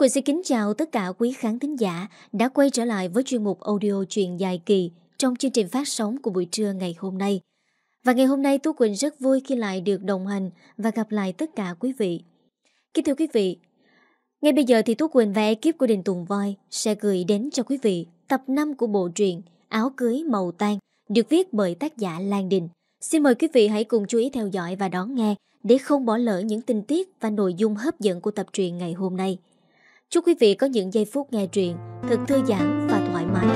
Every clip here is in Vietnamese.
Quỳnh xin kính chào tất cả quý khán thính giả đã quay trở lại với chuyên mục audio truyện dài kỳ trong chương trình phát sóng của buổi trưa ngày hôm nay. Và ngày hôm nay Tú Quỳnh rất vui khi lại được đồng hành và gặp lại tất cả quý vị. Kính thưa quý vị, ngay bây giờ thì Tú Quỳnh và ekip của Đình Tùng Voi sẽ gửi đến cho quý vị tập 5 của bộ truyện Áo cưới màu tan được viết bởi tác giả Lan Đình. Xin mời quý vị hãy cùng chú ý theo dõi và đón nghe để không bỏ lỡ những tình tiết và nội dung hấp dẫn của tập truyện ngày hôm nay. Chúc quý vị có những giây phút nghe truyện thật thư giãn và thoải mái.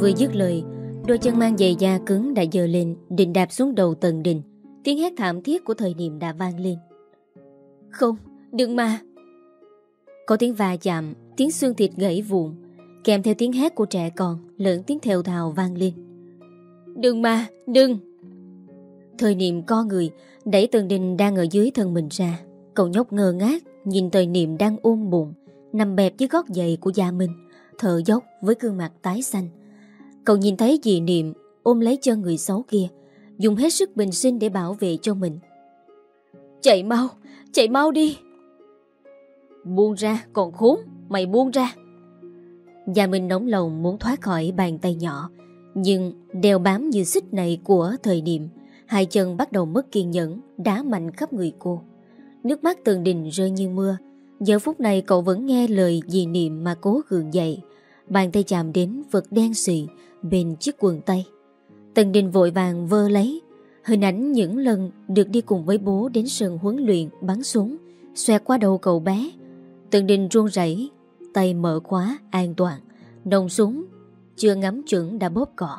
Vừa dứt lời, đôi chân mang giày da cứng đã dờ lên, định đạp xuống đầu tầng đình. Tiếng hét thảm thiết của thời niệm đã vang lên. Không, đừng mà! Có tiếng va chạm, tiếng xương thịt gãy vụn, kèm theo tiếng hét của trẻ con, lẫn tiếng thều thào vang lên. Đừng mà, đừng! Thời niệm co người, đẩy tần đình đang ở dưới thân mình ra. Cậu nhóc ngơ ngác, nhìn thời niệm đang ôm bụng, nằm bẹp dưới gót giày của Gia Minh, thở dốc với gương mặt tái xanh. Cậu nhìn thấy dì niệm ôm lấy chân người xấu kia, dùng hết sức bình sinh để bảo vệ cho mình. Chạy mau, chạy mau đi! Buông ra, còn khốn, mày buông ra! Gia Minh nóng lòng muốn thoát khỏi bàn tay nhỏ, nhưng đeo bám như xích này của thời điểm, Hai chân bắt đầu mất kiên nhẫn, Đá mạnh khắp người cô. Nước mắt tường đình rơi như mưa. Giờ phút này cậu vẫn nghe lời dì niệm Mà cố gượng dậy. Bàn tay chạm đến vật đen xì Bên chiếc quần tay. Tần đình vội vàng vơ lấy. Hình ảnh những lần được đi cùng với bố Đến sân huấn luyện bắn súng Xoẹt qua đầu cậu bé. Tần đình run rẩy, Tay mở khóa an toàn Nồng súng chưa ngắm chuẩn đã bóp cọ.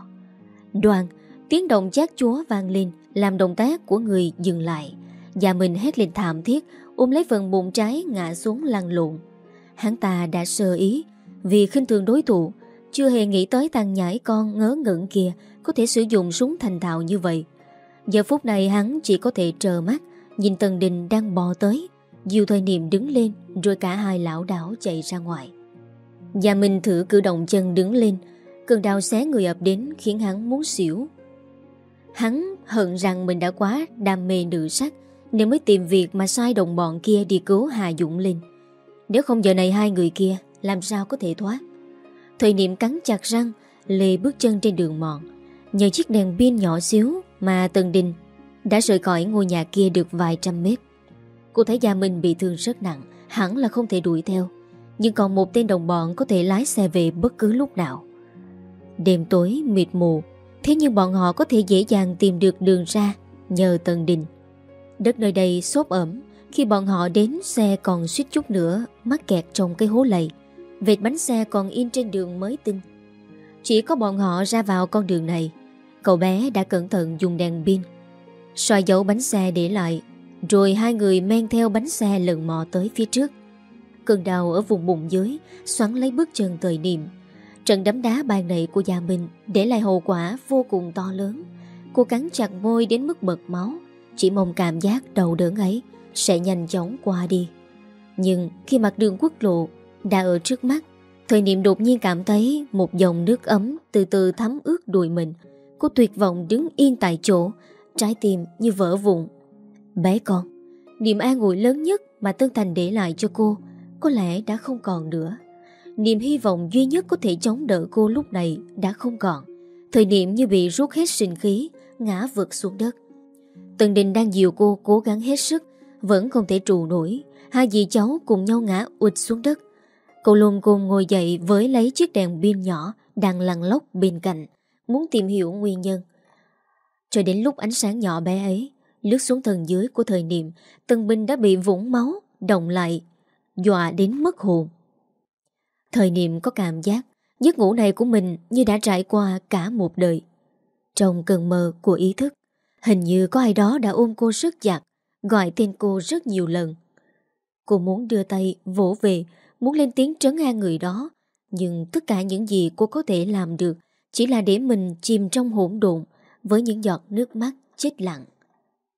Đoàn, tiếng động chát chúa vang lên, làm động tác của người dừng lại. Và mình hét lên thảm thiết, ôm lấy phần bụng trái ngã xuống lăn lộn. Hắn ta đã sơ ý, vì khinh thường đối thủ, chưa hề nghĩ tới thằng nhãi con ngớ ngẩn kia có thể sử dụng súng thành thạo như vậy. Giờ phút này hắn chỉ có thể trờ mắt, nhìn Tần Đình đang bò tới, Diêu thời niệm đứng lên rồi cả hai lão đảo chạy ra ngoài. Gia Minh thử cử động chân đứng lên Cơn đau xé người ập đến khiến hắn muốn xỉu. Hắn hận rằng mình đã quá đam mê nữ sắc, Nên mới tìm việc mà sai đồng bọn kia đi cứu Hà Dũng Linh. Nếu không giờ này hai người kia, Làm sao có thể thoát? Thời niệm cắn chặt răng, Lê bước chân trên đường mòn. Nhờ chiếc đèn pin nhỏ xíu Mà Tần Đình đã rời khỏi ngôi nhà kia được vài trăm mét. Cô thấy Gia Minh bị thương rất nặng, Hẳn là không thể đuổi theo. Nhưng còn một tên đồng bọn có thể lái xe về bất cứ lúc nào. Đêm tối mịt mù, Thế nhưng bọn họ có thể dễ dàng tìm được đường ra Nhờ tầng Đình. Đất nơi đây xốp ẩm, Khi bọn họ đến xe còn suýt chút nữa Mắc kẹt trong cái hố lầy. Vệt bánh xe còn in trên đường mới tinh. Chỉ có bọn họ ra vào con đường này, Cậu bé đã cẩn thận dùng đèn pin soi dấu bánh xe để lại, Rồi hai người men theo bánh xe lần mò tới phía trước. Cơn đau ở vùng bụng dưới Xoắn lấy bước chân thời niệm. Trận đấm đá bàn này của gia mình để lại hậu quả vô cùng to lớn. Cô cắn chặt môi đến mức bật máu, chỉ mong cảm giác đầu đớn ấy sẽ nhanh chóng qua đi. Nhưng khi mặt đường quốc lộ đã ở trước mắt, thời niệm đột nhiên cảm thấy một dòng nước ấm từ từ thấm ướt đùi mình. Cô tuyệt vọng đứng yên tại chỗ, trái tim như vỡ vụn. Bé con, niềm an ủi lớn nhất mà Tân Thành để lại cho cô có lẽ đã không còn nữa. Niềm hy vọng duy nhất có thể chống đỡ cô lúc này đã không còn. Thời niệm như bị rút hết sinh khí, ngã vượt xuống đất. Tần Đình đang dìu cô cố gắng hết sức, vẫn không thể trụ nổi. Hai dì cháu cùng nhau ngã ụt xuống đất. Cậu lùm côn ngồi dậy với lấy chiếc đèn pin nhỏ đang lăn lóc bên cạnh, muốn tìm hiểu nguyên nhân. Cho đến lúc ánh sáng nhỏ bé ấy lướt xuống thần dưới của thời niệm, Tần Bình đã bị vũng máu, động lại, dọa đến mất hồn. Thời niệm có cảm giác, Giấc ngủ này của mình như đã trải qua cả một đời. Trong cơn mơ của ý thức, Hình như có ai đó đã ôm cô rất chặt Gọi tên cô rất nhiều lần. Cô muốn đưa tay vỗ về, Muốn lên tiếng trấn an người đó, Nhưng tất cả những gì cô có thể làm được Chỉ là để mình chìm trong hỗn độn Với những giọt nước mắt chết lặng.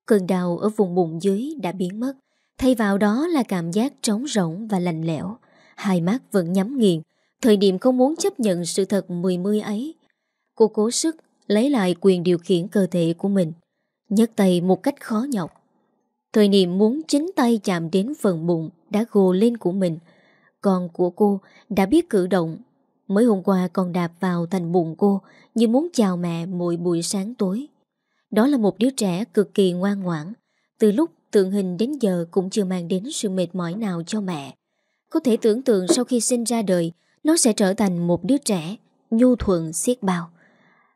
Cơn đau ở vùng bụng dưới đã biến mất, Thay vào đó là cảm giác trống rỗng và lạnh lẽo. Hai mắt vẫn nhắm nghiền Thời điểm không muốn chấp nhận sự thật mười mươi ấy Cô cố sức lấy lại quyền điều khiển cơ thể của mình, nhấc tay một cách khó nhọc. Thời niệm muốn chính tay chạm đến phần bụng đã gồ lên của mình, còn của cô đã biết cử động. Mới hôm qua còn đạp vào thành bụng cô như muốn chào mẹ mỗi buổi sáng tối. Đó là một đứa trẻ cực kỳ ngoan ngoãn, từ lúc tượng hình đến giờ cũng chưa mang đến sự mệt mỏi nào cho mẹ. Có thể tưởng tượng sau khi sinh ra đời, nó sẽ trở thành một đứa trẻ, nhu thuận xiết bao.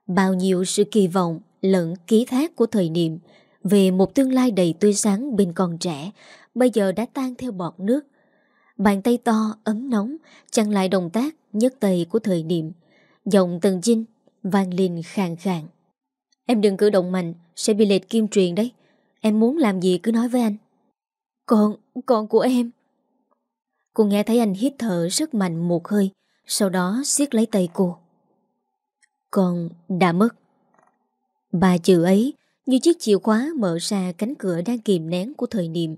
Bao nhiêu sự kỳ vọng lẫn ký thác của thời niệm về một tương lai đầy tươi sáng bên con trẻ, bây giờ đã tan theo bọt nước. Bàn tay to, ấm nóng, chặn lại động tác nhất tay của thời niệm. Giọng tần chinh, vang lên khàn khàn. Em đừng cử động mạnh, sẽ bị lệch kim truyền đấy. Em muốn làm gì cứ nói với anh. Con, con của em. Cô nghe thấy anh hít thở rất mạnh một hơi, sau đó siết lấy tay cô. Con đã mất. Ba chữ ấy như chiếc chìa khóa mở ra cánh cửa đang kìm nén của thời niệm.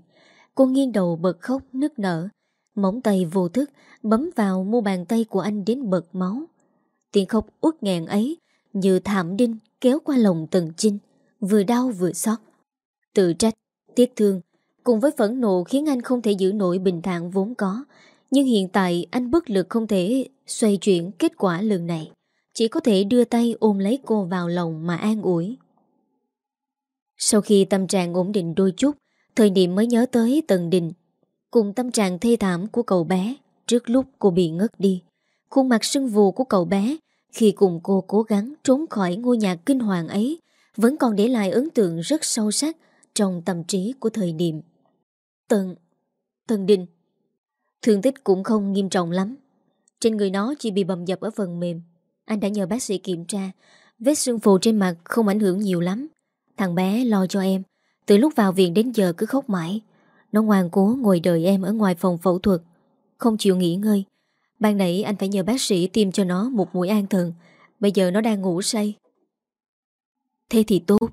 Cô nghiêng đầu bật khóc nức nở. Móng tay vô thức bấm vào mu bàn tay của anh đến bật máu. Tiếng khóc uất ngàn ấy như thảm đinh kéo qua lòng tần chinh, vừa đau vừa xót. Tự trách, tiếc thương, cùng với phẫn nộ khiến anh không thể giữ nổi bình thản vốn có. Nhưng hiện tại anh bất lực không thể xoay chuyển kết quả lần này. Chỉ có thể đưa tay ôm lấy cô vào lòng mà an ủi. Sau khi tâm trạng ổn định đôi chút, thời điểm mới nhớ tới Tần Đình. Cùng tâm trạng thê thảm của cậu bé trước lúc cô bị ngất đi. Khuôn mặt sưng vù của cậu bé khi cùng cô cố gắng trốn khỏi ngôi nhà kinh hoàng ấy vẫn còn để lại ấn tượng rất sâu sắc trong tâm trí của thời điểm. Tần, Tần Đình. Thương tích cũng không nghiêm trọng lắm. Trên người nó chỉ bị bầm dập ở phần mềm. Anh đã nhờ bác sĩ kiểm tra. Vết sưng phù trên mặt không ảnh hưởng nhiều lắm. Thằng bé lo cho em. Từ lúc vào viện đến giờ cứ khóc mãi. Nó ngoan cố ngồi đợi em ở ngoài phòng phẫu thuật. Không chịu nghỉ ngơi. Ban nãy anh phải nhờ bác sĩ tiêm cho nó một mũi an thần. Bây giờ nó đang ngủ say. Thế thì tốt.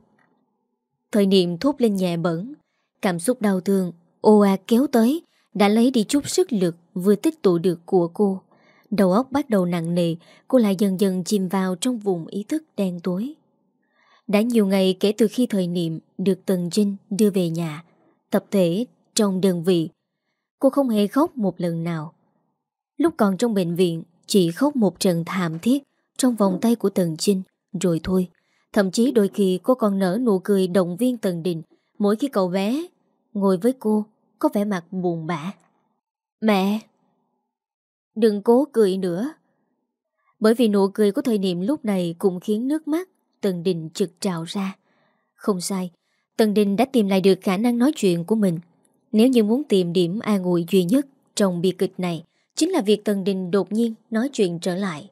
Thời niệm thốt lên nhẹ bẩn. Cảm xúc đau thương, ô à kéo tới, đã lấy đi chút sức lực vừa tích tụ được của cô. Đầu óc bắt đầu nặng nề, cô lại dần dần chìm vào trong vùng ý thức đen tối. Đã nhiều ngày kể từ khi thời niệm được Tần Trinh đưa về nhà, tập thể trong đơn vị. Cô không hề khóc một lần nào. Lúc còn trong bệnh viện, chỉ khóc một trận thảm thiết trong vòng tay của Tần Trinh, rồi thôi. Thậm chí đôi khi cô còn nở nụ cười động viên Tần Đình mỗi khi cậu bé ngồi với cô có vẻ mặt buồn bã. Mẹ! Đừng cố cười nữa. Bởi vì nụ cười của thời niệm lúc này cũng khiến nước mắt Tần Đình trực trào ra. Không sai, Tần Đình đã tìm lại được khả năng nói chuyện của mình. Nếu như muốn tìm điểm an ủi duy nhất trong bi kịch này, chính là việc Tần Đình đột nhiên nói chuyện trở lại.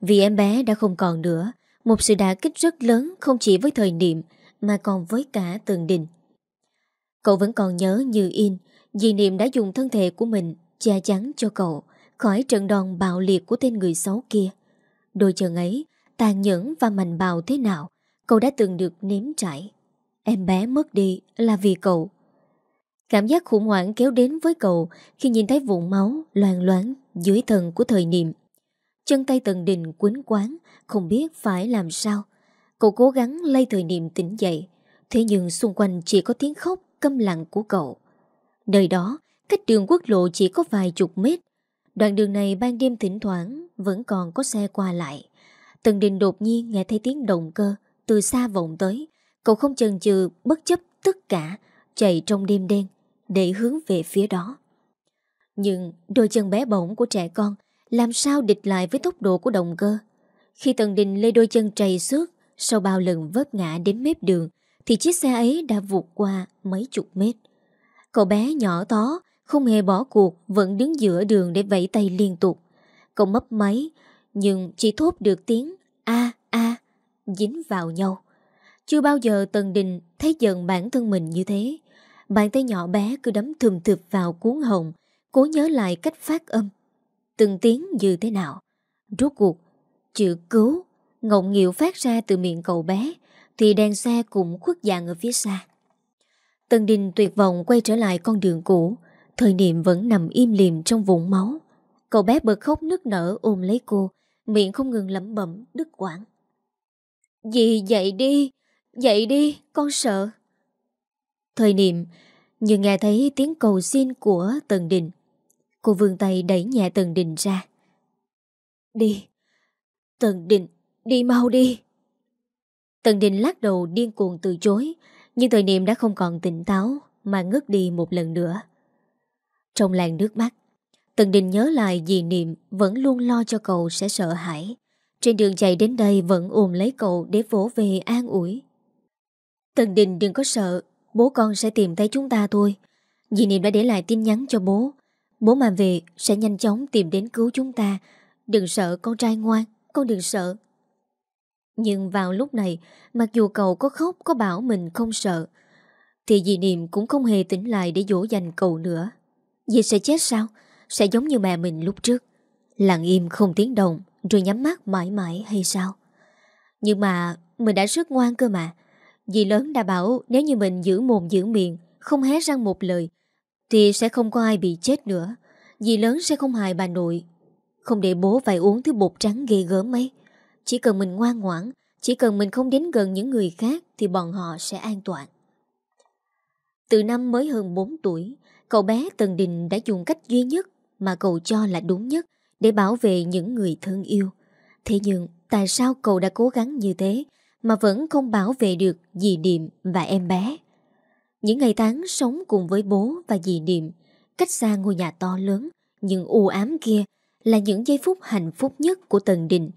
Vì em bé đã không còn nữa, một sự đả kích rất lớn không chỉ với thời niệm mà còn với cả Tần Đình. Cậu vẫn còn nhớ như in, dì Niệm đã dùng thân thể của mình che chắn cho cậu khỏi trận đòn bạo liệt của tên người xấu kia. Đôi chân ấy, tàn nhẫn và mạnh bạo thế nào, cậu đã từng được nếm trải. Em bé mất đi là vì cậu. Cảm giác khủng hoảng kéo đến với cậu khi nhìn thấy vụn máu loàn loáng dưới thần của thời niệm. Chân tay tần đình quấn quán, không biết phải làm sao. Cậu cố gắng lay thời niệm tỉnh dậy, thế nhưng xung quanh chỉ có tiếng khóc câm lặng của cậu. nơi đó, cách đường quốc lộ chỉ có vài chục mét. Đoạn đường này ban đêm thỉnh thoảng vẫn còn có xe qua lại. Tần Đình đột nhiên nghe thấy tiếng động cơ từ xa vọng tới. Cậu không chần chừ bất chấp tất cả chạy trong đêm đen để hướng về phía đó. Nhưng đôi chân bé bỏng của trẻ con làm sao địch lại với tốc độ của động cơ. Khi Tần Đình lê đôi chân trầy xước sau bao lần vấp ngã đến mép đường thì chiếc xe ấy đã vụt qua mấy chục mét. Cậu bé nhỏ tó, không hề bỏ cuộc, vẫn đứng giữa đường để vẫy tay liên tục. Cậu mấp máy, nhưng chỉ thốt được tiếng A, A, dính vào nhau. Chưa bao giờ Tần Đình thấy giận bản thân mình như thế. Bàn tay nhỏ bé cứ đấm thùm thụp vào cuốn hồng, cố nhớ lại cách phát âm. Từng tiếng như thế nào. Rốt cuộc, chữ cứu, ngọng nghịu phát ra từ miệng cậu bé, thì đèn xe cũng khuất dạng ở phía xa. Tần Đình tuyệt vọng quay trở lại con đường cũ, thời niệm vẫn nằm im liềm trong vũng máu. Cậu bé bật khóc nức nở ôm lấy cô, miệng không ngừng lẩm bẩm đứt quãng. Dì dậy đi, dậy đi, con sợ. Thời niệm, như nghe thấy tiếng cầu xin của Tần Đình. Cô vươn tay đẩy nhẹ Tần Đình ra. Đi, Tần Đình, đi mau đi. Tần Đình lắc đầu điên cuồng từ chối, nhưng thời niệm đã không còn tỉnh táo mà ngất đi một lần nữa. Trong làng nước mắt, Tần Đình nhớ lại dì Niệm vẫn luôn lo cho cậu sẽ sợ hãi. Trên đường chạy đến đây vẫn ôm lấy cậu để vỗ về an ủi. Tần Đình đừng có sợ, bố con sẽ tìm thấy chúng ta thôi. Dì Niệm đã để lại tin nhắn cho bố. Bố mà về sẽ nhanh chóng tìm đến cứu chúng ta. Đừng sợ con trai ngoan, con đừng sợ. Nhưng vào lúc này, mặc dù cậu có khóc có bảo mình không sợ, thì dì Niệm cũng không hề tỉnh lại để dỗ dành cậu nữa. Dì sẽ chết sao? Sẽ giống như mẹ mình lúc trước. Lặng im không tiếng động, rồi nhắm mắt mãi mãi hay sao? Nhưng mà mình đã rất ngoan cơ mà. Dì lớn đã bảo nếu như mình giữ mồm giữ miệng, không hé răng một lời, thì sẽ không có ai bị chết nữa. Dì lớn sẽ không hại bà nội. Không để bố phải uống thứ bột trắng ghê gớm ấy. Chỉ cần mình ngoan ngoãn, chỉ cần mình không đến gần những người khác thì bọn họ sẽ an toàn. Từ năm mới hơn 4 tuổi, cậu bé Tần Đình đã dùng cách duy nhất mà cậu cho là đúng nhất để bảo vệ những người thân yêu. Thế nhưng, tại sao cậu đã cố gắng như thế mà vẫn không bảo vệ được dì Điệm và em bé? Những ngày tháng sống cùng với bố và dì Điệm, cách xa ngôi nhà to lớn, nhưng u ám kia là những giây phút hạnh phúc nhất của Tần Đình.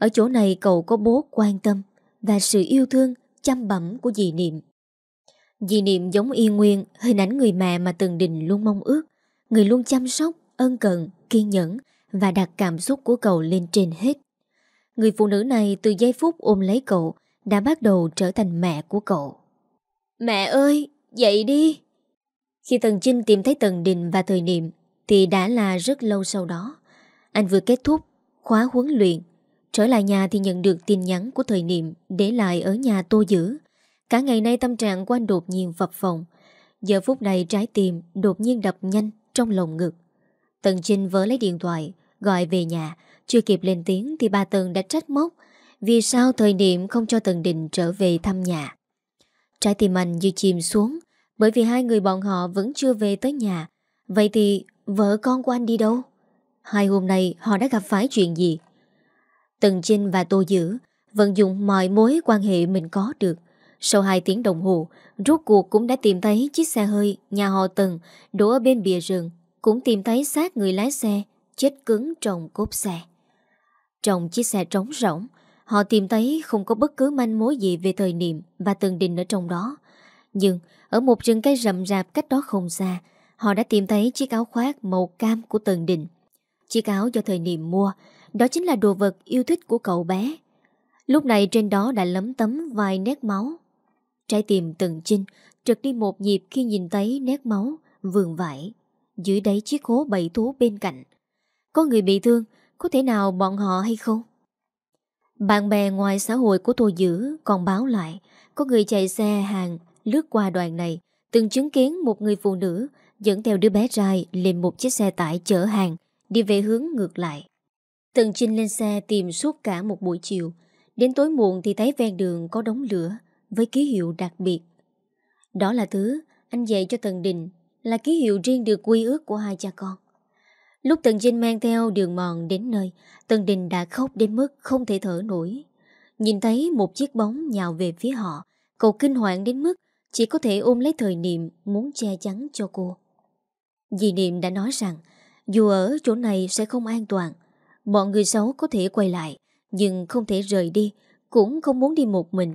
Ở chỗ này cậu có bố quan tâm và sự yêu thương, chăm bẩm của dì Niệm. Dì Niệm giống y nguyên hình ảnh người mẹ mà Tần Đình luôn mong ước, người luôn chăm sóc, ân cần, kiên nhẫn và đặt cảm xúc của cậu lên trên hết. Người phụ nữ này từ giây phút ôm lấy cậu đã bắt đầu trở thành mẹ của cậu. Mẹ ơi, dậy đi! Khi Tần Trinh tìm thấy Tần Đình và Thời Niệm thì đã là rất lâu sau đó. Anh vừa kết thúc khóa huấn luyện. Trở lại nhà thì nhận được tin nhắn của Thời Niệm để lại ở nhà tô giữ. Cả ngày nay tâm trạng của anh đột nhiên phập phòng. Giờ phút này trái tim đột nhiên đập nhanh trong lồng ngực. Tần Trinh vỡ lấy điện thoại, gọi về nhà. Chưa kịp lên tiếng thì bà Tần đã trách móc vì sao thời niệm không cho Tần Định trở về thăm nhà. Trái tim anh như chìm xuống bởi vì hai người bọn họ vẫn chưa về tới nhà. Vậy thì vợ con của anh đi đâu? Hai hôm nay họ đã gặp phải chuyện gì? Tần Trinh và Tô Dữ vận dụng mọi mối quan hệ mình có được. Sau 2 tiếng đồng hồ, rốt cuộc cũng đã tìm thấy chiếc xe hơi nhà họ Tần đổ ở bên bìa rừng cũng tìm thấy xác người lái xe chết cứng trong cốp xe. Trong chiếc xe trống rỗng, họ tìm thấy không có bất cứ manh mối gì về thời niệm và Tần đình ở trong đó. Nhưng ở một rừng cây rậm rạp cách đó không xa, họ đã tìm thấy chiếc áo khoác màu cam của Tần đình. Chiếc áo do thời niệm mua, đó chính là đồ vật yêu thích của cậu bé. Lúc này trên đó đã lấm tấm vài nét máu. Trái tim từng chinh trật đi một nhịp khi nhìn thấy nét máu, vườn vải dưới đáy chiếc hố bầy thú bên cạnh. Có người bị thương, có thể nào bọn họ hay không? Bạn bè ngoài xã hội của tôi giữ còn báo lại có người chạy xe hàng lướt qua đoàn này từng chứng kiến một người phụ nữ dẫn theo đứa bé trai lên một chiếc xe tải chở hàng đi về hướng ngược lại. Tần Trinh lên xe tìm suốt cả một buổi chiều đến tối muộn thì thấy ven đường có đống lửa với ký hiệu đặc biệt. Đó là thứ anh dạy cho Tần Đình là ký hiệu riêng được quy ước của hai cha con. Lúc Tần Trinh mang theo đường mòn đến nơi, Tần Đình đã khóc đến mức không thể thở nổi. Nhìn thấy một chiếc bóng nhào về phía họ, cậu kinh hoàng đến mức chỉ có thể ôm lấy thời niệm muốn che chắn cho cô. Dì Niệm đã nói rằng dù ở chỗ này sẽ không an toàn, bọn người xấu có thể quay lại, nhưng không thể rời đi, cũng không muốn đi một mình.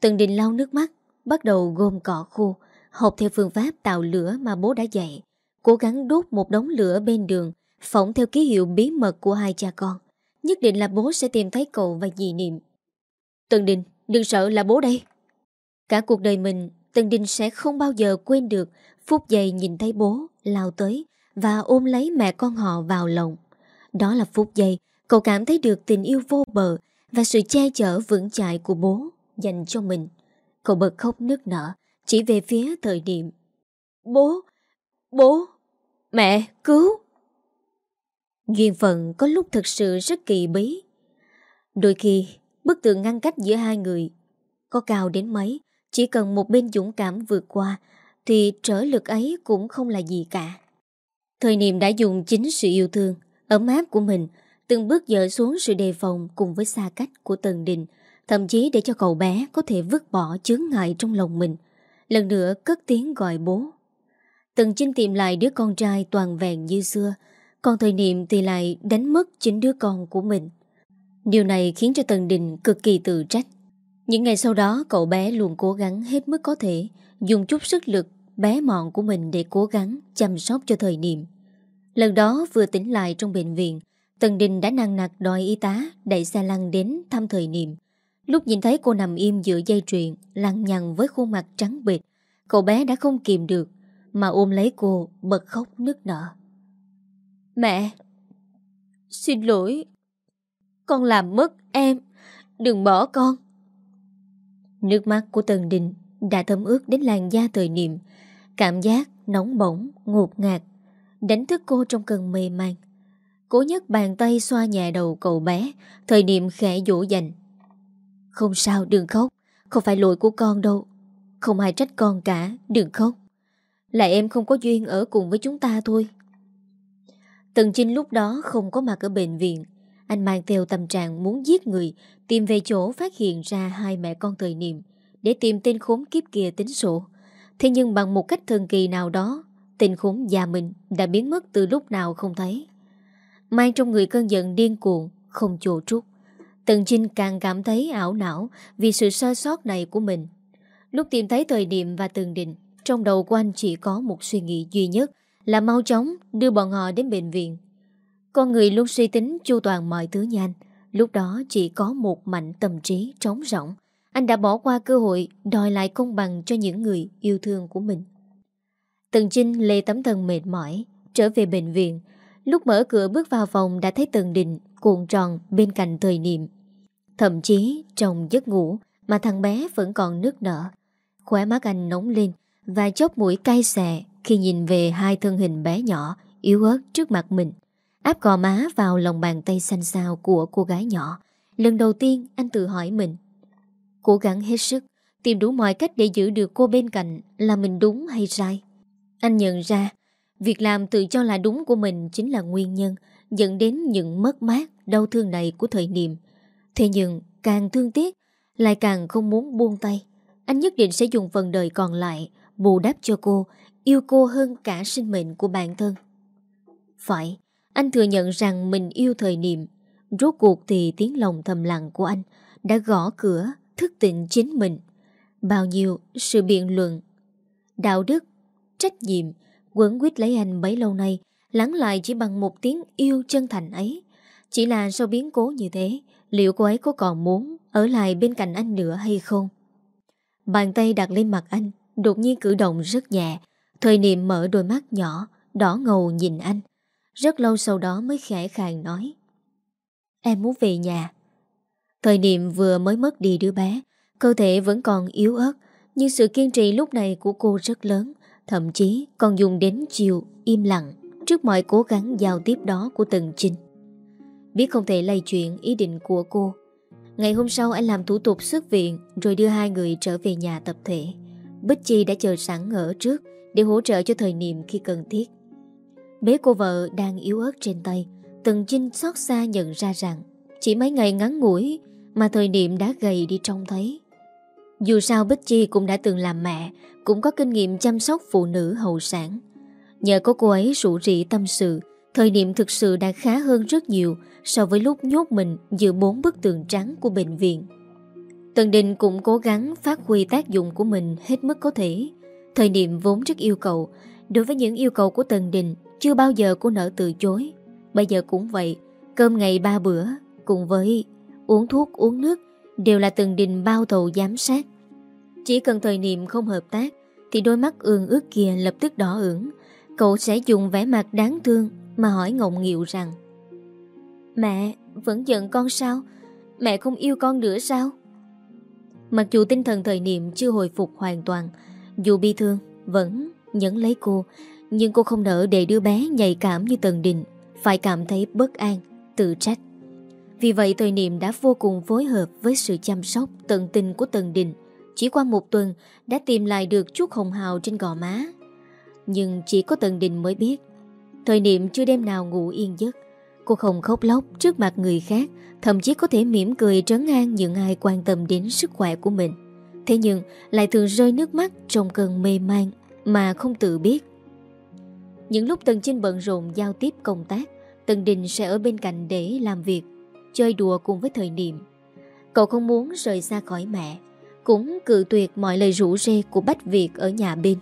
Tần Đình lau nước mắt, bắt đầu gom cỏ khô, học theo phương pháp tạo lửa mà bố đã dạy, cố gắng đốt một đống lửa bên đường, phỏng theo ký hiệu bí mật của hai cha con. Nhất định là bố sẽ tìm thấy cậu và dì niệm. Tần Đình, đừng sợ là bố đây. Cả cuộc đời mình, Tần Đình sẽ không bao giờ quên được phút giây nhìn thấy bố lao tới và ôm lấy mẹ con họ vào lòng. Đó là phút giây cậu cảm thấy được tình yêu vô bờ và sự che chở vững chãi của bố dành cho mình. Cậu bật khóc nức nở, chỉ về phía thời điểm. Bố! Bố! Mẹ! Cứu! Duyên phận có lúc thực sự rất kỳ bí. Đôi khi, Bức tường ngăn cách giữa hai người có cao đến mấy, chỉ cần một bên dũng cảm vượt qua thì trở lực ấy cũng không là gì cả. Thời niệm đã dùng chính sự yêu thương, ấm áp của mình từng bước dỡ xuống sự đề phòng cùng với xa cách của Tần Đình, thậm chí để cho cậu bé có thể vứt bỏ chướng ngại trong lòng mình. Lần nữa cất tiếng gọi bố. Tần Chinh tìm lại đứa con trai toàn vẹn như xưa, còn thời niệm thì lại đánh mất chính đứa con của mình. Điều này khiến cho Tần Đình cực kỳ tự trách. Những ngày sau đó cậu bé luôn cố gắng hết mức có thể dùng chút sức lực bé mọn của mình để cố gắng chăm sóc cho thời niệm. Lần đó vừa tỉnh lại trong bệnh viện, Tần Đình đã năng nặc đòi y tá đẩy xe lăn đến thăm thời niệm. Lúc nhìn thấy cô nằm im giữa dây truyền, lăn nhằn với khuôn mặt trắng bệt, cậu bé đã không kìm được, mà ôm lấy cô bật khóc nức nở. Mẹ! Xin lỗi! Con làm mất em! Đừng bỏ con! Nước mắt của Tần Đình đã thấm ướt đến làn da thời niệm, cảm giác nóng bỏng, ngột ngạt, đánh thức cô trong cơn mê man. Cố nhất bàn tay xoa nhẹ đầu cậu bé, thời niệm khẽ dỗ dành. Không sao, đừng khóc, không phải lỗi của con đâu. Không ai trách con cả, đừng khóc. Là em không có duyên ở cùng với chúng ta thôi. Tần Trinh lúc đó không có mặt ở bệnh viện. Anh mang theo tâm trạng muốn giết người, tìm về chỗ phát hiện ra hai mẹ con thời niệm, để tìm tên khốn kiếp kia tính sổ. Thế nhưng bằng một cách thần kỳ nào đó, tên khốn già mình đã biến mất từ lúc nào không thấy. Mang trong người cơn giận điên cuồng, không chỗ trút. Tần Trinh càng cảm thấy ảo não vì sự sơ sót này của mình. Lúc tìm thấy thời điểm và tường định, trong đầu của anh chỉ có một suy nghĩ duy nhất là mau chóng đưa bọn họ đến bệnh viện. Con người luôn suy tính chu toàn mọi thứ nhanh, lúc đó chỉ có một mạnh tâm trí trống rỗng. Anh đã bỏ qua cơ hội đòi lại công bằng cho những người yêu thương của mình. Tần Trinh lê tấm thân mệt mỏi, trở về bệnh viện. Lúc mở cửa bước vào phòng đã thấy Tần Đình cuộn tròn bên cạnh thời niệm. Thậm chí trong giấc ngủ mà thằng bé vẫn còn nước nở. Khóe mắt anh nóng lên và chóp mũi cay xè khi nhìn về hai thân hình bé nhỏ, yếu ớt trước mặt mình. Áp cò má vào lòng bàn tay xanh xao của cô gái nhỏ. Lần đầu tiên anh tự hỏi mình. Cố gắng hết sức, tìm đủ mọi cách để giữ được cô bên cạnh là mình đúng hay sai. Anh nhận ra, việc làm tự cho là đúng của mình chính là nguyên nhân dẫn đến những mất mát, đau thương này của thời niệm. Thế nhưng, càng thương tiếc, lại càng không muốn buông tay. Anh nhất định sẽ dùng phần đời còn lại bù đắp cho cô, yêu cô hơn cả sinh mệnh của bản thân. Phải, anh thừa nhận rằng mình yêu thời niệm. Rốt cuộc thì tiếng lòng thầm lặng của anh đã gõ cửa, thức tỉnh chính mình. Bao nhiêu sự biện luận, đạo đức, trách nhiệm, quấn quýt lấy anh bấy lâu nay, lắng lại chỉ bằng một tiếng yêu chân thành ấy. Chỉ là sau biến cố như thế, liệu cô ấy có còn muốn ở lại bên cạnh anh nữa hay không? Bàn tay đặt lên mặt anh, đột nhiên cử động rất nhẹ. Thời niệm mở đôi mắt nhỏ, đỏ ngầu nhìn anh. Rất lâu sau đó mới khẽ khàng nói. Em muốn về nhà. Thời niệm vừa mới mất đi đứa bé, cơ thể vẫn còn yếu ớt, nhưng sự kiên trì lúc này của cô rất lớn, thậm chí còn dùng đến chiều im lặng trước mọi cố gắng giao tiếp đó của Tần Trinh. Biết không thể lay chuyện ý định của cô, ngày hôm sau anh làm thủ tục xuất viện rồi đưa hai người trở về nhà tập thể. Bích Chi đã chờ sẵn ở trước để hỗ trợ cho thời niệm khi cần thiết. Bế cô vợ đang yếu ớt trên tay, Tần Trinh xót xa nhận ra rằng chỉ mấy ngày ngắn ngủi mà thời niệm đã gầy đi trông thấy. Dù sao Bích Chi cũng đã từng làm mẹ, cũng có kinh nghiệm chăm sóc phụ nữ hậu sản. Nhờ có cô ấy rủ rỉ tâm sự, thời niệm thực sự đã khá hơn rất nhiều so với lúc nhốt mình giữa bốn bức tường trắng của bệnh viện. Tần Đình cũng cố gắng phát huy tác dụng của mình hết mức có thể. Thời niệm vốn rất yêu cầu, đối với những yêu cầu của Tần Đình, chưa bao giờ cô nỡ từ chối. Bây giờ cũng vậy, cơm ngày ba bữa, cùng với uống thuốc uống nước, đều là Tần Đình bao thầu giám sát. Chỉ cần thời niệm không hợp tác, thì đôi mắt ương ước kia lập tức đỏ ửng. Cậu sẽ dùng vẻ mặt đáng thương mà hỏi ngọng nghịu rằng Mẹ, vẫn giận con sao? Mẹ không yêu con nữa sao? Mặc dù tinh thần thời niệm chưa hồi phục hoàn toàn, dù bi thương, vẫn nhấn lấy cô, nhưng cô không nỡ để đứa bé nhạy cảm như Tần Đình, phải cảm thấy bất an, tự trách. Vì vậy thời niệm đã vô cùng phối hợp với sự chăm sóc tận tình của Tần Đình. Chỉ qua một tuần đã tìm lại được chút hồng hào trên gò má. Nhưng chỉ có Tần Đình mới biết. Thời niệm chưa đêm nào ngủ yên giấc. Cô không khóc lóc trước mặt người khác, thậm chí có thể mỉm cười trấn an những ai quan tâm đến sức khỏe của mình. Thế nhưng lại thường rơi nước mắt trong cơn mê man mà không tự biết. Những lúc Tần Trinh bận rộn giao tiếp công tác, Tần Đình sẽ ở bên cạnh để làm việc, chơi đùa cùng với thời niệm. Cậu không muốn rời xa khỏi mẹ, cũng cự tuyệt mọi lời rủ rê của Bách Việt ở nhà bên.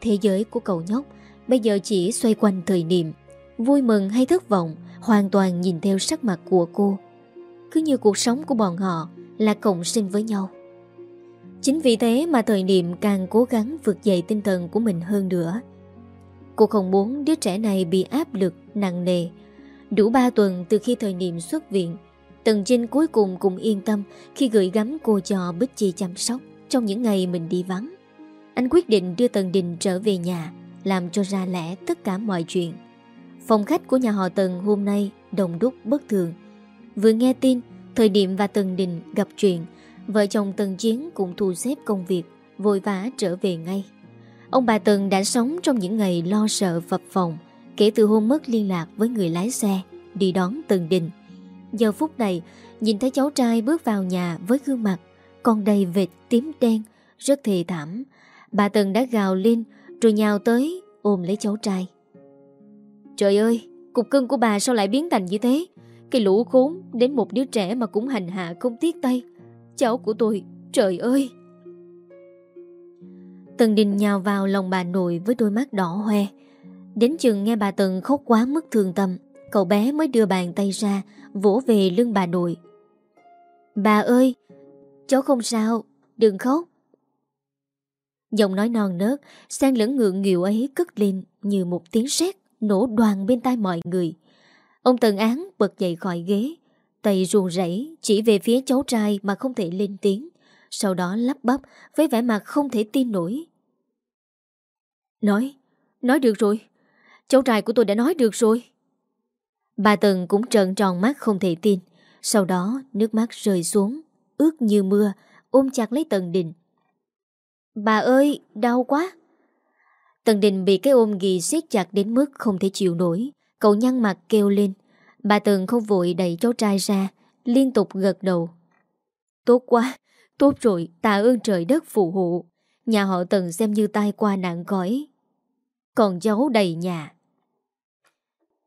Thế giới của cậu nhóc bây giờ chỉ xoay quanh thời niệm, vui mừng hay thất vọng hoàn toàn nhìn theo sắc mặt của cô. Cứ như cuộc sống của bọn họ là cộng sinh với nhau. Chính vì thế mà thời niệm càng cố gắng vượt dậy tinh thần của mình hơn nữa. Cô không muốn đứa trẻ này bị áp lực nặng nề. Đủ 3 tuần từ khi thời niệm xuất viện, Tần Trinh cuối cùng cũng yên tâm khi gửi gắm cô cho Bích Chi chăm sóc trong những ngày mình đi vắng. Anh quyết định đưa Tần Đình trở về nhà, làm cho ra lẽ tất cả mọi chuyện. Phòng khách của nhà họ Tần hôm nay đồng đúc bất thường. Vừa nghe tin, thời điểm và Tần Đình gặp chuyện, vợ chồng Tần Chiến cũng thu xếp công việc, vội vã trở về ngay. Ông bà Tần đã sống trong những ngày lo sợ phập phòng kể từ hôm mất liên lạc với người lái xe đi đón Tần Đình. Giờ phút này, nhìn thấy cháu trai bước vào nhà với gương mặt còn đầy vệt tím đen, rất thề thảm. Bà Tần đã gào lên rồi nhào tới ôm lấy cháu trai. Trời ơi, cục cưng của bà sao lại biến thành như thế? Cái lũ khốn đến một đứa trẻ mà cũng hành hạ không tiếc tay. Cháu của tôi, trời ơi! Tần Đình nhào vào lòng bà nội với đôi mắt đỏ hoe. Đến chừng nghe bà Tần khóc quá mức thương tâm, cậu bé mới đưa bàn tay ra, vỗ về lưng bà nội. Bà ơi, cháu không sao, đừng khóc. Giọng nói non nớt, xen lẫn ngượng nghịu ấy cất lên như một tiếng sét nổ đoàn bên tai mọi người. Ông Tần Án bật dậy khỏi ghế, tay ruồn rẫy chỉ về phía cháu trai mà không thể lên tiếng. Sau đó lắp bắp với vẻ mặt không thể tin nổi. Nói, nói được rồi. Cháu trai của tôi đã nói được rồi. Bà Tần cũng trợn tròn mắt không thể tin. Sau đó nước mắt rơi xuống, ướt như mưa, ôm chặt lấy Tần Đình. Bà ơi, đau quá. Tần Đình bị cái ôm ghi siết chặt đến mức không thể chịu nổi. Cậu nhăn mặt kêu lên. Bà Tần không vội đẩy cháu trai ra, liên tục gật đầu. Tốt quá, tốt rồi, tạ ơn trời đất phù hộ. Nhà họ Tần xem như tai qua nạn gói Còn cháu đầy nhà.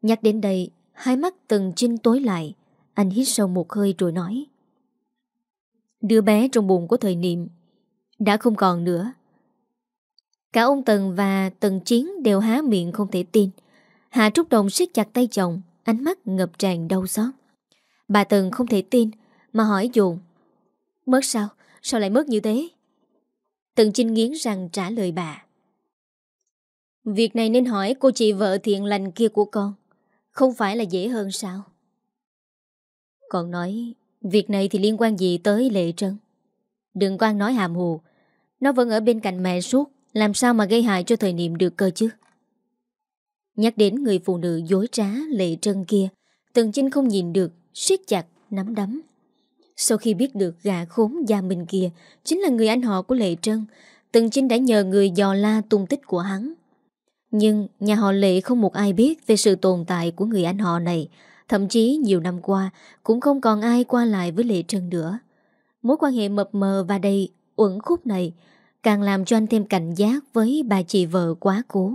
Nhắc đến đây, hai mắt Tần Trinh tối lại. Anh hít sâu một hơi rồi nói. Đứa bé trong bụng của thời niệm đã không còn nữa. Cả ông Tần và Tần Chiến đều há miệng không thể tin. Hạ Trúc Đồng siết chặt tay chồng, ánh mắt ngập tràn đau xót. Bà Tần không thể tin, mà hỏi dồn. Mất sao? Sao lại mất như thế? Tần Trinh nghiến rằng trả lời bà. Việc này nên hỏi cô chị vợ thiện lành kia của con. Không phải là dễ hơn sao? Còn nói, việc này thì liên quan gì tới Lệ Trân? Đừng quan nói hàm hồ. Nó vẫn ở bên cạnh mẹ suốt, làm sao mà gây hại cho thời niệm được cơ chứ? Nhắc đến người phụ nữ dối trá Lệ Trân kia, Tần chinh không nhìn được, siết chặt, nắm đấm. Sau khi biết được gà khốn gia mình kia chính là người anh họ của Lệ Trân, Tần chinh đã nhờ người dò la tung tích của hắn. Nhưng nhà họ Lệ không một ai biết về sự tồn tại của người anh họ này, thậm chí nhiều năm qua cũng không còn ai qua lại với Lệ Trân nữa. Mối quan hệ mập mờ và đầy uẩn khúc này càng làm cho anh thêm cảnh giác với bà chị vợ quá cố.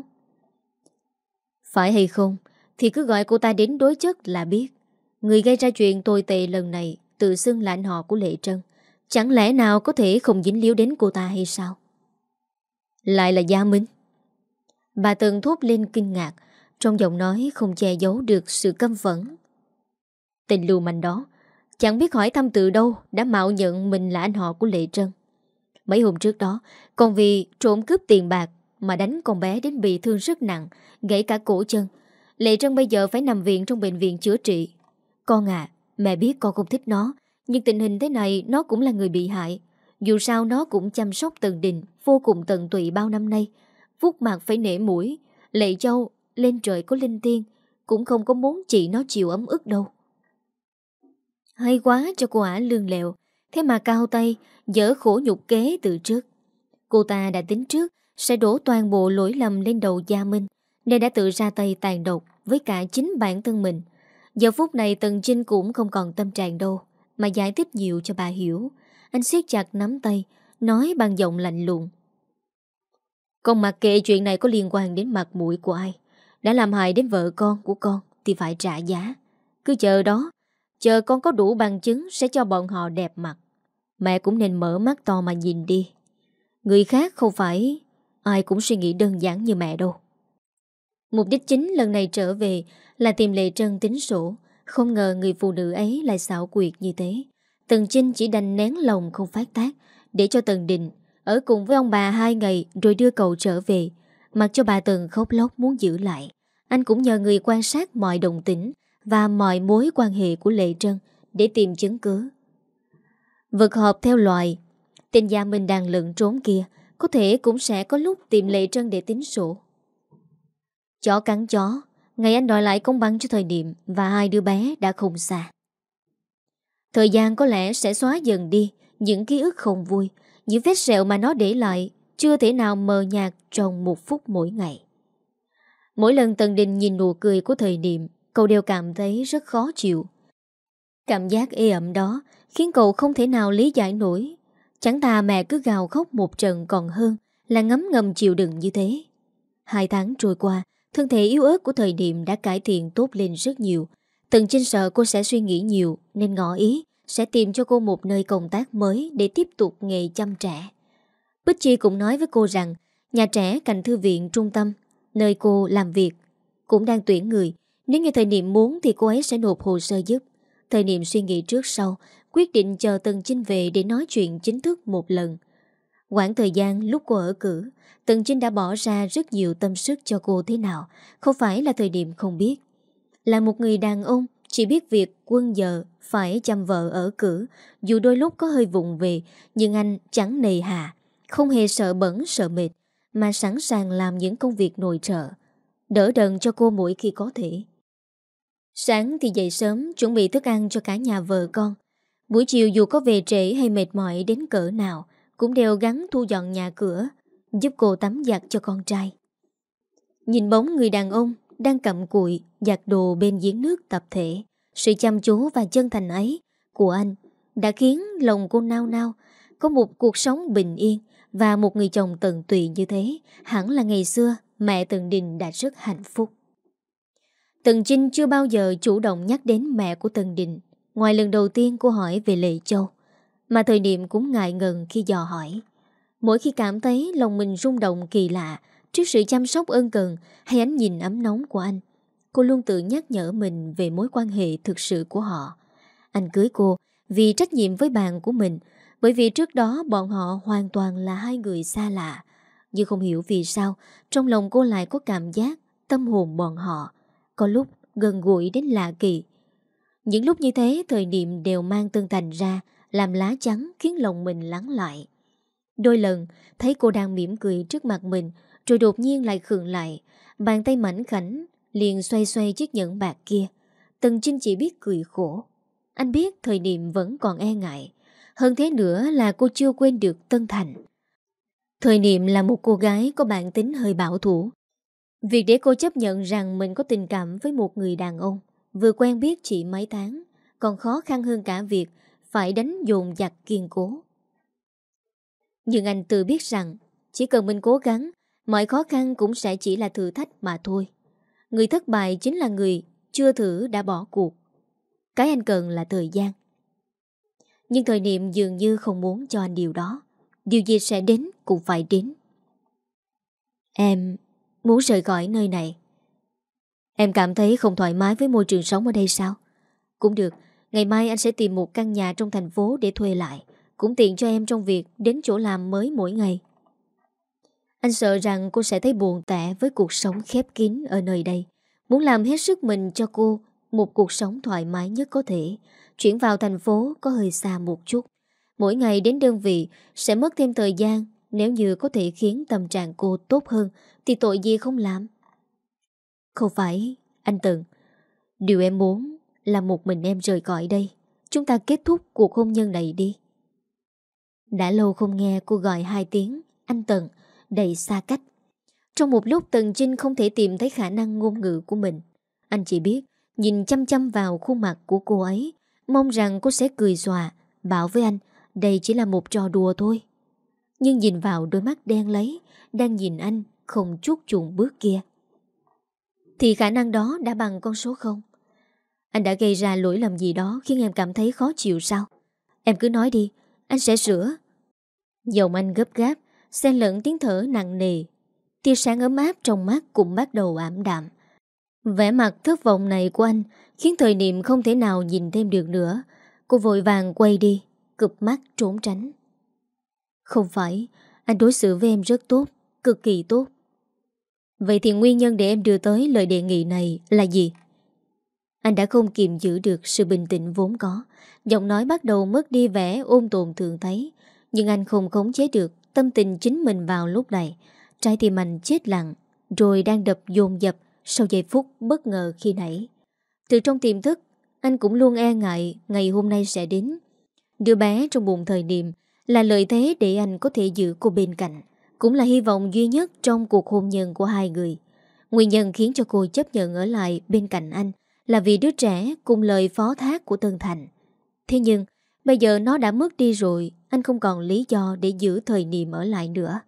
Phải hay không, thì cứ gọi cô ta đến đối chất là biết. Người gây ra chuyện tồi tệ lần này tự xưng là anh họ của Lệ Trân. Chẳng lẽ nào có thể không dính líu đến cô ta hay sao? Lại là Gia Minh. Bà tường thốt lên kinh ngạc, trong giọng nói không che giấu được sự căm phẫn. Tình lưu manh đó, chẳng biết hỏi thăm từ đâu đã mạo nhận mình là anh họ của Lệ Trân. Mấy hôm trước đó, còn vì trộm cướp tiền bạc mà đánh con bé đến bị thương rất nặng, gãy cả cổ chân. Lệ Trân bây giờ phải nằm viện trong bệnh viện chữa trị. Con à, Mẹ biết con không thích nó Nhưng tình hình thế này nó cũng là người bị hại Dù sao nó cũng chăm sóc Tần Đình Vô cùng tận tụy bao năm nay vuốt mặt phải nể mũi. Lệ Châu lên trời có linh tiên, Cũng không có muốn chị nó chịu ấm ức đâu. Hay quá cho cô ả lương lẹo, Thế mà cao tay, dở khổ nhục kế từ trước. Cô ta đã tính trước, Sẽ đổ toàn bộ lỗi lầm lên đầu Gia Minh, Nên đã tự ra tay tàn độc Với cả chính bản thân mình. Giờ phút này Tần Trinh cũng không còn tâm trạng đâu, Mà giải thích nhiều cho bà hiểu. Anh siết chặt nắm tay, Nói bằng giọng lạnh lùng. Con mặc kệ chuyện này có liên quan đến mặt mũi của ai, Đã làm hại đến vợ con của con Thì phải trả giá. Cứ chờ đó, Chờ con có đủ bằng chứng Sẽ cho bọn họ đẹp mặt. Mẹ cũng nên mở mắt to mà nhìn đi. Người khác không phải Ai cũng suy nghĩ đơn giản như mẹ đâu. Mục đích chính lần này trở về Là tìm Lệ Trân tính sổ. Không ngờ người phụ nữ ấy lại xảo quyệt như thế. Tần Trinh chỉ đành nén lòng không phát tác Để cho Tần Định ở cùng với ông bà hai ngày Rồi đưa cậu trở về. Mặc cho bà Tần khóc lóc muốn giữ lại, Anh cũng nhờ người quan sát mọi đồng tính Và mọi mối quan hệ của Lệ Trân Để tìm chứng cứ. Vật hợp theo loài, Tên gia mình đang lận trốn kia Có thể cũng sẽ có lúc tìm Lệ Trân để tính sổ. Chó cắn chó, Ngày anh đòi lại công bằng cho thời điểm Và hai đứa bé đã không xa. Thời gian có lẽ sẽ xóa dần đi Những ký ức không vui những vết sẹo mà nó để lại Chưa thể nào mờ nhạt trong một phút mỗi ngày. Mỗi lần Tần Đình nhìn nụ cười của thời điểm Cậu đều cảm thấy rất khó chịu. Cảm giác ê ẩm đó Khiến cậu không thể nào lý giải nổi. Chẳng thà mẹ cứ gào khóc một trận còn hơn Là ngấm ngầm chịu đựng như thế. Hai tháng trôi qua, Thân thể yếu ớt của thời điểm đã cải thiện tốt lên rất nhiều. Tần Trinh sợ cô sẽ suy nghĩ nhiều Nên ngỏ ý sẽ tìm cho cô một nơi công tác mới Để tiếp tục nghề chăm trẻ. Bích Chi cũng nói với cô rằng, Nhà trẻ cạnh thư viện trung tâm, Nơi cô làm việc, Cũng đang tuyển người. Nếu như thời niệm muốn thì cô ấy sẽ nộp hồ sơ giúp. Thời niệm suy nghĩ trước sau, Quyết định chờ Tần Chinh về để nói chuyện chính thức một lần. Quãng thời gian lúc cô ở cử Tần Chinh đã bỏ ra rất nhiều tâm sức cho cô thế nào, Không phải là thời điểm không biết. Là một người đàn ông, Chỉ biết việc quân giờ phải chăm vợ ở cửa, Dù đôi lúc có hơi vụng về, Nhưng anh chẳng nề hà, Không hề sợ bẩn, sợ mệt, Mà sẵn sàng làm những công việc nội trợ, Đỡ đần cho cô mỗi khi có thể. Sáng thì dậy sớm, Chuẩn bị thức ăn cho cả nhà vợ con. Buổi chiều dù có về trễ hay mệt mỏi đến cỡ nào, Cũng đều gắn thu dọn nhà cửa, Giúp cô tắm giặt cho con trai. Nhìn bóng người đàn ông Đang cầm cụi giặt đồ bên giếng nước tập thể. Sự chăm chú và chân thành ấy Của anh Đã khiến lòng cô nao nao, Có một cuộc sống bình yên Và một người chồng tận tụy như thế Hẳn là ngày xưa Mẹ Tần Đình đã rất hạnh phúc. Tần Trinh chưa bao giờ chủ động nhắc đến mẹ của Tần Đình Ngoài lần đầu tiên cô hỏi về Lệ Châu, Mà thời điểm cũng ngại ngần khi dò hỏi. Mỗi khi cảm thấy lòng mình rung động kỳ lạ Trước sự chăm sóc ân cần Hay ánh nhìn ấm nóng của anh Cô luôn tự nhắc nhở mình về mối quan hệ thực sự của họ. Anh cưới cô vì trách nhiệm với bạn của mình, Bởi vì trước đó bọn họ hoàn toàn là hai người xa lạ. Nhưng không hiểu vì sao, Trong lòng cô lại có cảm giác Tâm hồn bọn họ, Có lúc gần gũi đến lạ kỳ. Những lúc như thế, thời niệm đều mang tương thành ra, Làm lá trắng khiến lòng mình lắng lại. Đôi lần, thấy cô đang mỉm cười trước mặt mình, Rồi đột nhiên lại khường lại. Bàn tay mảnh khảnh liền xoay xoay chiếc nhẫn bạc kia. Tần Trinh chỉ biết cười khổ. Anh biết thời niệm vẫn còn e ngại. Hơn thế nữa là cô chưa quên được Tân Thành. Thời niệm là một cô gái có bản tính hơi bảo thủ. Việc để cô chấp nhận rằng mình có tình cảm với một người đàn ông, Vừa quen biết chỉ mấy tháng, Còn khó khăn hơn cả việc Phải đánh dồn giặc kiên cố. Nhưng anh tự biết rằng, Chỉ cần mình cố gắng, Mọi khó khăn cũng sẽ chỉ là thử thách mà thôi. Người thất bại chính là người Chưa thử đã bỏ cuộc Cái anh cần là thời gian Nhưng thời niệm dường như không muốn cho anh điều đó Điều gì sẽ đến cũng phải đến Em muốn rời khỏi nơi này Em cảm thấy không thoải mái với môi trường sống ở đây sao? Cũng được, ngày mai anh sẽ tìm một căn nhà trong thành phố để thuê lại. Cũng tiện cho em trong việc đến chỗ làm mới mỗi ngày. Anh sợ rằng cô sẽ thấy buồn tẻ với cuộc sống khép kín ở nơi đây. Muốn làm hết sức mình cho cô một cuộc sống thoải mái nhất có thể. Chuyển vào thành phố có hơi xa một chút. Mỗi ngày đến đơn vị sẽ mất thêm thời gian nếu như có thể khiến tâm trạng cô tốt hơn thì tội gì không làm. Không phải, anh Tần. Điều em muốn là một mình em rời khỏi đây. Chúng ta kết thúc cuộc hôn nhân này đi Đã lâu không nghe cô gọi hai tiếng Anh Tần Đầy xa cách. Trong một lúc, Tần Trinh không thể tìm thấy khả năng ngôn ngữ của mình. Anh chỉ biết Nhìn chăm chăm vào khuôn mặt của cô ấy, Mong rằng cô sẽ cười xòa Bảo với anh, Đây chỉ là một trò đùa thôi. Nhưng nhìn vào đôi mắt đen lấy, Đang nhìn anh không chút chuộng bước kia. Thì khả năng đó đã bằng con số không? Anh đã gây ra lỗi lầm gì đó Khiến em cảm thấy khó chịu sao? Em cứ nói đi, Anh sẽ sửa. Dòng anh gấp gáp Xen lẫn tiếng thở nặng nề. Tia sáng ấm áp trong mắt cũng bắt đầu ảm đạm. Vẻ mặt thất vọng này của anh Khiến thời niệm không thể nào nhìn thêm được nữa. Cô vội vàng quay đi, Cụp mắt trốn tránh. Không phải, Anh đối xử với em rất tốt, Cực kỳ tốt. Vậy thì nguyên nhân để em đưa tới lời đề nghị này là gì? Anh đã không kiềm giữ được sự bình tĩnh vốn có. Giọng nói bắt đầu mất đi vẻ ôn tồn thường thấy, Nhưng anh không khống chế được tâm tình chính mình vào lúc này Trái tim anh chết lặng Rồi đang đập dồn dập sau giây phút bất ngờ khi nãy. Từ trong tiềm thức, anh cũng luôn e ngại ngày hôm nay sẽ đến. Đứa bé trong bụng thời điểm là lợi thế để anh có thể giữ cô bên cạnh. Cũng là hy vọng duy nhất trong cuộc hôn nhân của hai người. Nguyên nhân khiến cho cô chấp nhận ở lại bên cạnh anh là vì đứa trẻ cùng lời phó thác của Tân Thành. Thế nhưng, bây giờ nó đã mất đi rồi, anh không còn lý do để giữ thời niệm ở lại nữa.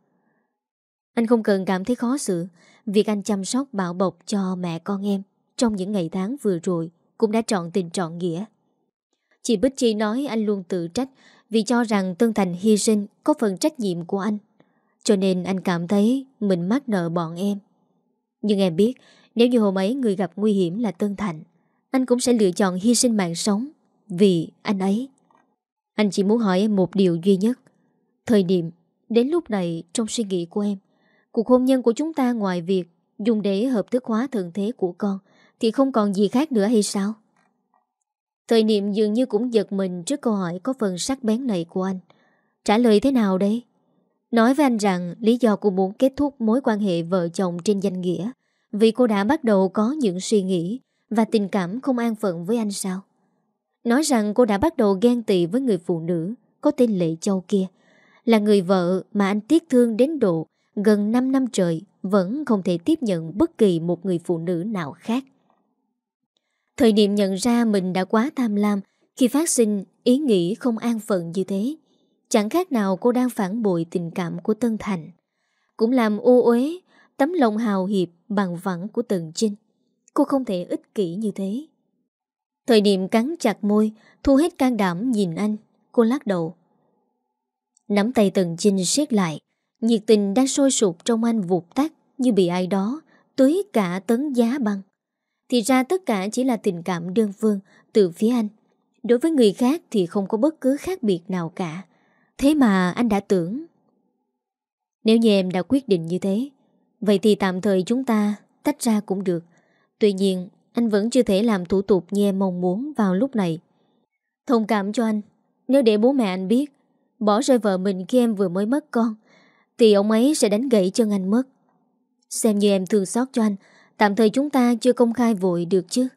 Anh không cần cảm thấy khó xử Việc anh chăm sóc bảo bọc cho mẹ con em Trong những ngày tháng vừa rồi Cũng đã trọn tình trọn nghĩa. Chị Bích Chi nói anh luôn tự trách Vì cho rằng Tân Thành hy sinh Có phần trách nhiệm của anh Cho nên anh cảm thấy Mình mắc nợ bọn em. Nhưng em biết Nếu như hôm ấy người gặp nguy hiểm là Tân Thành Anh cũng sẽ lựa chọn hy sinh mạng sống Vì anh ấy. Anh chỉ muốn hỏi em một điều duy nhất Thời điểm, Đến lúc này trong suy nghĩ của em, Cuộc hôn nhân của chúng ta ngoài việc dùng để hợp thức hóa thường thế của con thì không còn gì khác nữa hay sao? Thời niệm dường như cũng giật mình trước câu hỏi có phần sắc bén này của anh. Trả lời thế nào đây? Nói với anh rằng lý do cô muốn kết thúc mối quan hệ vợ chồng trên danh nghĩa vì cô đã bắt đầu có những suy nghĩ và tình cảm không an phận với anh sao? Nói rằng cô đã bắt đầu ghen tị với người phụ nữ, có tên Lệ Châu kia là người vợ mà anh tiếc thương đến độ gần 5 năm trời, vẫn không thể tiếp nhận bất kỳ một người phụ nữ nào khác. Thời điểm nhận ra mình đã quá tham lam, khi phát sinh ý nghĩ không an phận như thế. Chẳng khác nào cô đang phản bội tình cảm của Tân Thành. Cũng làm ô uế tấm lòng hào hiệp bằng vẳng của Tần Trinh. Cô không thể ích kỷ như thế. Thời điểm cắn chặt môi, thu hết can đảm nhìn anh, cô lắc đầu. Nắm tay Tần Chinh siết lại, Nhiệt tình đang sôi sụp trong anh vụt tắt như bị ai đó tưới cả tấn giá băng. Thì ra tất cả chỉ là tình cảm đơn phương từ phía anh. Đối với người khác thì không có bất cứ khác biệt nào cả. Thế mà anh đã tưởng. Nếu như em đã quyết định như thế, vậy thì tạm thời chúng ta tách ra cũng được. Tuy nhiên, anh vẫn chưa thể làm thủ tục như em mong muốn vào lúc này. Thông cảm cho anh, nếu để bố mẹ anh biết, bỏ rơi vợ mình khi em vừa mới mất con, thì ông ấy sẽ đánh gãy chân anh mất. Xem như em thương xót cho anh Tạm thời chúng ta chưa công khai vội được chứ.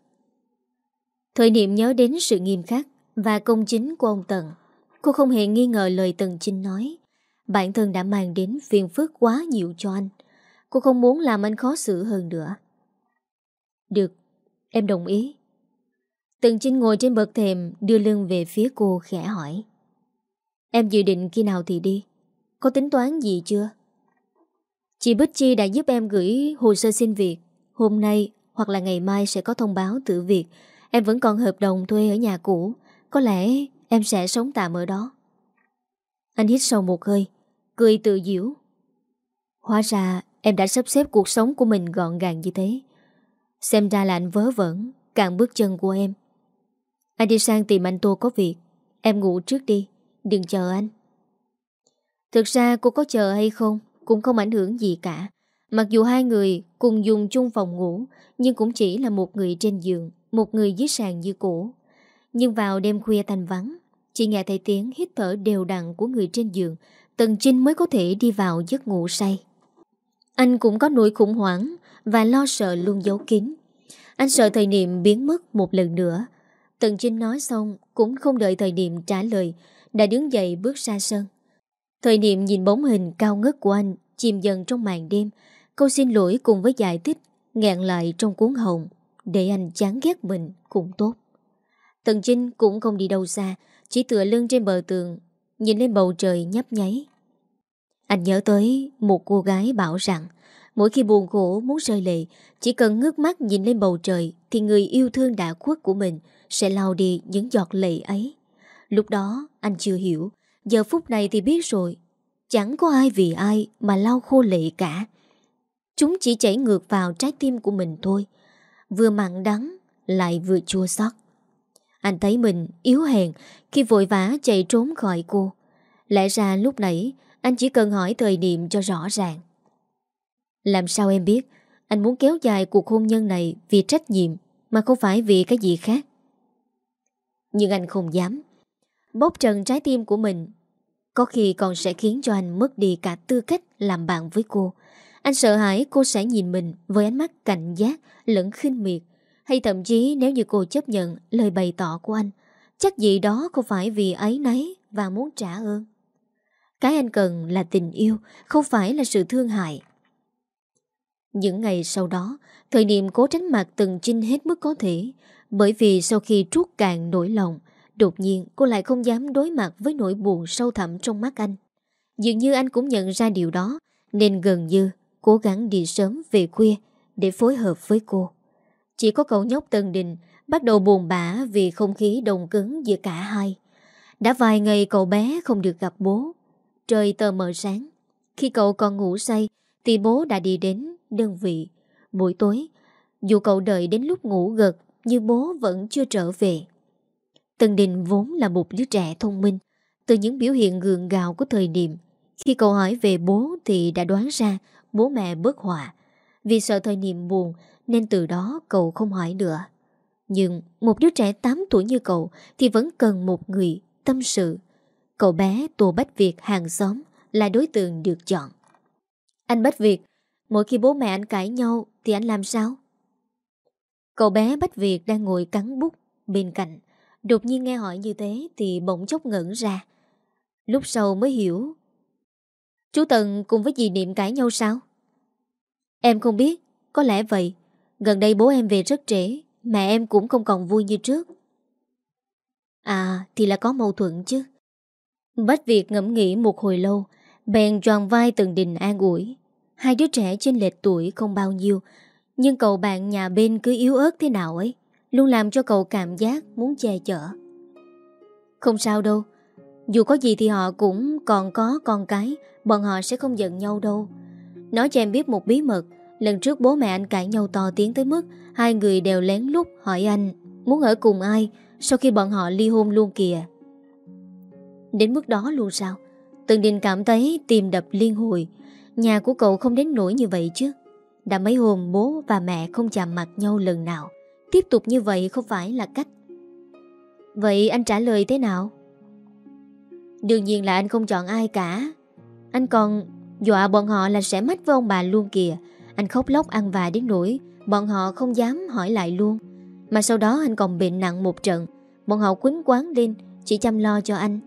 Thời niệm nhớ đến sự nghiêm khắc Và công chính của ông Tần Cô không hề nghi ngờ lời Tần Chinh nói. Bản thân đã mang đến phiền phức quá nhiều cho anh. Cô không muốn làm anh khó xử hơn nữa. Được. Em đồng ý. Tần Trinh ngồi trên bậc thềm, Đưa lưng về phía cô khẽ hỏi. Em dự định khi nào thì đi? Có tính toán gì chưa? Chị Bích Chi đã giúp em gửi hồ sơ xin việc. Hôm nay hoặc là ngày mai sẽ có thông báo từ việc. Em vẫn còn hợp đồng thuê ở nhà cũ. Có lẽ em sẽ sống tạm ở đó. Anh hít sâu một hơi, Cười tự diễu. Hóa ra em đã sắp xếp cuộc sống của mình gọn gàng như thế. Xem ra là anh vớ vẩn Càng bước chân của em. Anh đi sang tìm anh Tô có việc. Em ngủ trước đi, Đừng chờ anh. Thực ra cô có chờ hay không Cũng không ảnh hưởng gì cả. Mặc dù hai người cùng dùng chung phòng ngủ, Nhưng cũng chỉ là một người trên giường, Một người dưới sàn như cũ Nhưng vào đêm khuya thanh vắng, Chỉ nghe thấy tiếng hít thở đều đặn của người trên giường. Tần Trinh mới có thể đi vào giấc ngủ say. Anh cũng có nỗi khủng hoảng và lo sợ luôn giấu kín Anh sợ thời niệm biến mất một lần nữa Tần Trinh nói xong cũng không đợi thời niệm trả lời, đã đứng dậy bước ra sân. Thời niệm nhìn bóng hình cao ngất của anh chìm dần trong màn đêm, câu xin lỗi cùng với giải thích ngẹn lại trong cuốn hồng để anh chán ghét mình cũng tốt. Tần Trinh cũng không đi đâu xa, chỉ tựa lưng trên bờ tường, nhìn lên bầu trời nhấp nháy. Anh nhớ tới một cô gái bảo rằng mỗi khi buồn khổ muốn rơi lệ, chỉ cần ngước mắt nhìn lên bầu trời thì người yêu thương đã khuất của mình sẽ lau đi những giọt lệ ấy. Lúc đó anh chưa hiểu, giờ phút này thì biết rồi. Chẳng có ai vì ai mà lau khô lệ cả. Chúng chỉ chảy ngược vào trái tim của mình thôi. Vừa mặn đắng, lại vừa chua xót. Anh thấy mình yếu hèn khi vội vã chạy trốn khỏi cô. Lẽ ra lúc nãy anh chỉ cần hỏi thời điểm cho rõ ràng. Làm sao em biết anh muốn kéo dài cuộc hôn nhân này vì trách nhiệm mà không phải vì cái gì khác? Nhưng anh không dám. Bóp trần trái tim của mình có khi còn sẽ khiến cho anh mất đi cả tư cách làm bạn với cô. Anh sợ hãi cô sẽ nhìn mình với ánh mắt cảnh giác lẫn khinh miệt. Hay thậm chí nếu như cô chấp nhận lời bày tỏ của anh, chắc gì đó không phải vì ấy nấy và muốn trả ơn. Cái anh cần là tình yêu, không phải là sự thương hại. Những ngày sau đó, thời niệm cố tránh mặt từng chinh hết mức có thể, bởi vì sau khi trút cạn nỗi lòng, đột nhiên cô lại không dám đối mặt với nỗi buồn sâu thẳm trong mắt anh. Dường như anh cũng nhận ra điều đó, nên gần như cố gắng đi sớm về khuya để phối hợp với cô. Chỉ có cậu nhóc Tân Đình bắt đầu buồn bã vì không khí đồng cứng giữa cả hai. Đã vài ngày cậu bé không được gặp bố. Trời tờ mờ sáng. Khi cậu còn ngủ say thì bố đã đi đến đơn vị. Buổi tối, dù cậu đợi đến lúc ngủ gật nhưng bố vẫn chưa trở về. Tân Đình vốn là một đứa trẻ thông minh. Từ những biểu hiện gượng gạo của thời điểm, khi cậu hỏi về bố thì đã đoán ra bố mẹ bớt họa. Vì sợ thời niệm buồn nên từ đó cậu không hỏi nữa. Nhưng một đứa trẻ 8 tuổi như cậu thì vẫn cần một người tâm sự. Cậu bé Tô Bách Việt hàng xóm là đối tượng được chọn. Anh Bách Việt, mỗi khi bố mẹ anh cãi nhau thì anh làm sao? Cậu bé Bách Việt đang ngồi cắn bút bên cạnh. Đột nhiên nghe hỏi như thế thì bỗng chốc ngẩn ra. Lúc sau mới hiểu. Chú Tần cùng với dì Niệm cãi nhau sao? Em không biết, có lẽ vậy. Gần đây bố em về rất trễ, mẹ em cũng không còn vui như trước. À, thì là có mâu thuẫn chứ. Bách Việt ngẫm nghĩ một hồi lâu, bèn tròn vai từng đình an ủi. Hai đứa trẻ trên lệch tuổi không bao nhiêu, nhưng cậu bạn nhà bên cứ yếu ớt thế nào ấy, luôn làm cho cậu cảm giác muốn che chở. Không sao đâu, dù có gì thì họ cũng còn có con cái, bọn họ sẽ không giận nhau đâu. Nói cho em biết một bí mật, lần trước bố mẹ anh cãi nhau to tiếng tới mức hai người đều lén lút hỏi anh muốn ở cùng ai sau khi bọn họ ly hôn luôn kìa. Đến mức đó luôn sao? Tần Đình cảm thấy tìm đập liên hồi, nhà của cậu không đến nỗi như vậy chứ. Đã mấy hôm bố và mẹ không chạm mặt nhau lần nào, Tiếp tục như vậy không phải là cách. Vậy anh trả lời thế nào? Đương nhiên là anh không chọn ai cả. Anh còn dọa bọn họ là sẽ mất với ông bà luôn kìa. Anh khóc lóc ăn vạ đến nỗi Bọn họ không dám hỏi lại luôn. Mà sau đó anh còn bệnh nặng một trận. Bọn họ quýnh quán lên, Chỉ chăm lo cho anh.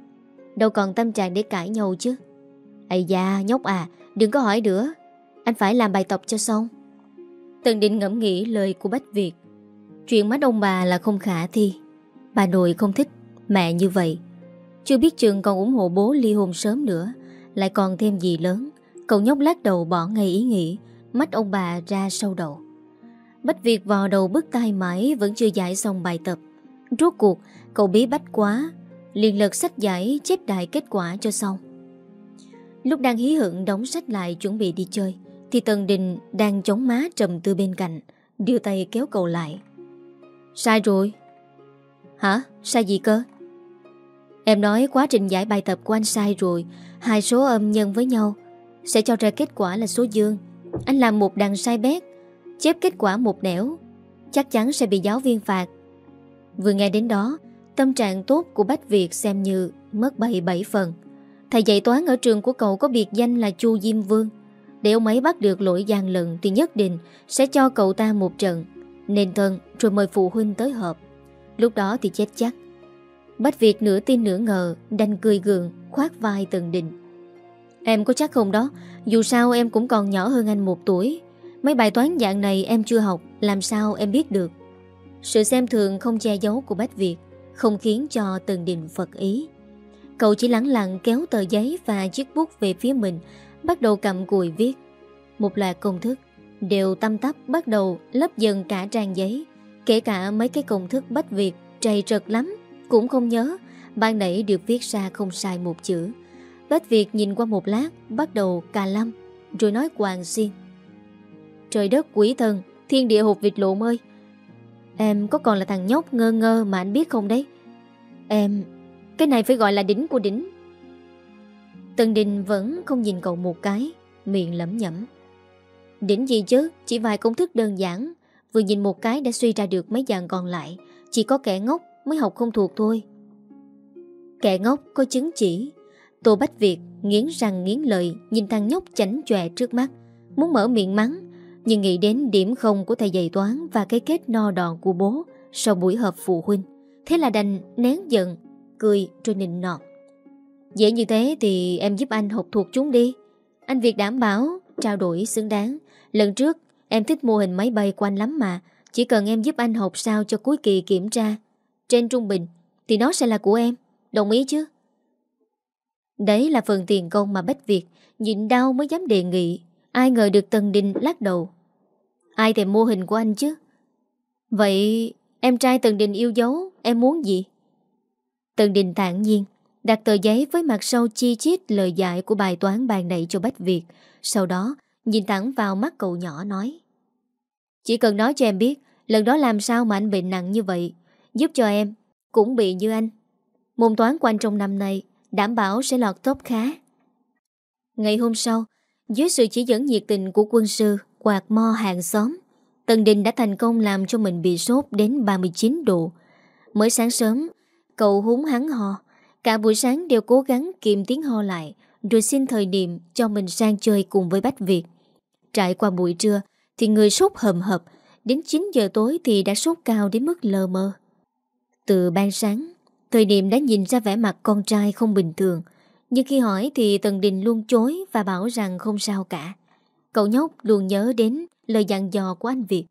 Đâu còn tâm trạng để cãi nhau chứ? Ây da, nhóc à Đừng có hỏi nữa. Anh phải làm bài tập cho xong. Tần định ngẫm nghĩ lời của Bách Việt. Chuyện mắt ông bà là không khả thi. Bà nội không thích, mẹ như vậy. Chưa biết chừng còn ủng hộ bố ly hôn sớm nữa, Lại còn thêm gì lớn. Cậu nhóc lát đầu bỏ ngay ý nghĩ, Mắt ông bà ra sâu đầu. Bách Việt vào đầu bức tay mãi, Vẫn chưa giải xong bài tập. Rốt cuộc, cậu bí bách quá. Liền lật sách giải, chép đại kết quả cho xong. Lúc đang hí hưởng đóng sách lại chuẩn bị đi chơi, Thì Tần Đình đang chống má trầm tư bên cạnh, Đưa tay kéo cậu lại. Sai rồi. Hả? Sai gì cơ? Em nói quá trình giải bài tập của anh sai rồi, Hai số âm nhân với nhau, Sẽ cho ra kết quả là số dương. Anh làm một đằng sai bét, Chép kết quả một nẻo, Chắc chắn sẽ bị giáo viên phạt. Vừa nghe đến đó, Tâm trạng tốt của Bách Việt xem như Mất 7-7 phần. Thầy dạy toán ở trường của cậu có biệt danh là Chu Diêm Vương. Để ông ấy bắt được lỗi gian lận Thì nhất định sẽ cho cậu ta một trận. Nên thân, rồi mời phụ huynh tới họp. Lúc đó thì chết chắc. Bách Việt nửa tin nửa ngờ, Đành cười gượng, khoát vai Tần Đình Em có chắc không đó? Dù sao em cũng còn nhỏ hơn anh một tuổi. Mấy bài toán dạng này em chưa học, Làm sao em biết được? Sự xem thường không che giấu của Bách Việt, Không khiến cho Tần Đình phật ý. Cậu chỉ lặng lặng kéo tờ giấy Và chiếc bút về phía mình, Bắt đầu cầm cùi viết. Một loạt công thức Đều tâm tắp bắt đầu lấp dần cả trang giấy, Kể cả mấy cái công thức Bách Việt Trầy trật lắm, Cũng không nhớ Ban nãy được viết ra không sai một chữ. Bách Việt nhìn qua một lát, Bắt đầu cà lâm, Rồi nói quàng xiên. Trời đất quỷ thần, Thiên địa hụt vịt lộ ơi. Em có còn là thằng nhóc ngơ ngơ mà anh biết không đấy? Em cái này phải gọi là đỉnh của đỉnh. Tần Đình vẫn không nhìn cậu một cái, Miệng lẩm nhẩm. Đỉnh gì chứ? Chỉ vài công thức đơn giản. Vừa nhìn một cái đã suy ra được mấy dạng còn lại. Chỉ có kẻ ngốc mới học không thuộc thôi. Kẻ ngốc có chứng chỉ. Tô Bách Việt nghiến răng nghiến lợi Nhìn thằng nhóc chảnh chòe trước mắt. Muốn mở miệng mắng, Nhưng nghĩ đến điểm không của thầy dạy toán Và cái kết no đòn của bố Sau buổi họp phụ huynh. Thế là đành nén giận Cười rồi nịnh nọt. Dễ như thế thì em giúp anh học thuộc chúng đi. Anh Việt đảm bảo, Trao đổi xứng đáng. Lần trước, em thích mô hình máy bay của anh lắm mà. Chỉ cần em giúp anh học sao cho cuối kỳ kiểm tra. Trên trung bình, Thì nó sẽ là của em. Đồng ý chứ? Đấy là phần tiền công mà Bách Việt Nhịn đau mới dám đề nghị. Ai ngờ được Tần Đình lắc đầu. Ai thèm mô hình của anh chứ? Vậy em trai Tần Đình yêu dấu, Em muốn gì? Tần Đình tản nhiên, Đặt tờ giấy với mặt sau chi chít lời giải của bài toán bàn nãy cho Bách Việt. Sau đó, nhìn thẳng vào mắt cậu nhỏ nói, Chỉ cần nói cho em biết, Lần đó làm sao mà anh bị nặng như vậy, Giúp cho em Cũng bị như anh. Môn toán của anh trong năm nay, Đảm bảo sẽ lọt top khá. Ngày hôm sau, Dưới sự chỉ dẫn nhiệt tình của quân sư Quạt mo hàng xóm, Tần Đình đã thành công làm cho mình bị sốt đến 39 độ. Mới sáng sớm Cậu húng hắn ho. Cả buổi sáng đều cố gắng kiềm tiếng ho lại, Rồi xin thời điểm cho mình sang chơi cùng với Bách Việt. Trải qua buổi trưa, Thì người sốt hầm hập. Đến 9 giờ tối thì đã sốt cao đến mức lờ mơ Từ ban sáng, Thời điểm đã nhìn ra vẻ mặt con trai không bình thường. Nhưng khi hỏi thì Tần Đình luôn chối Và bảo rằng không sao cả. Cậu nhóc luôn nhớ đến lời dặn dò của anh Việt.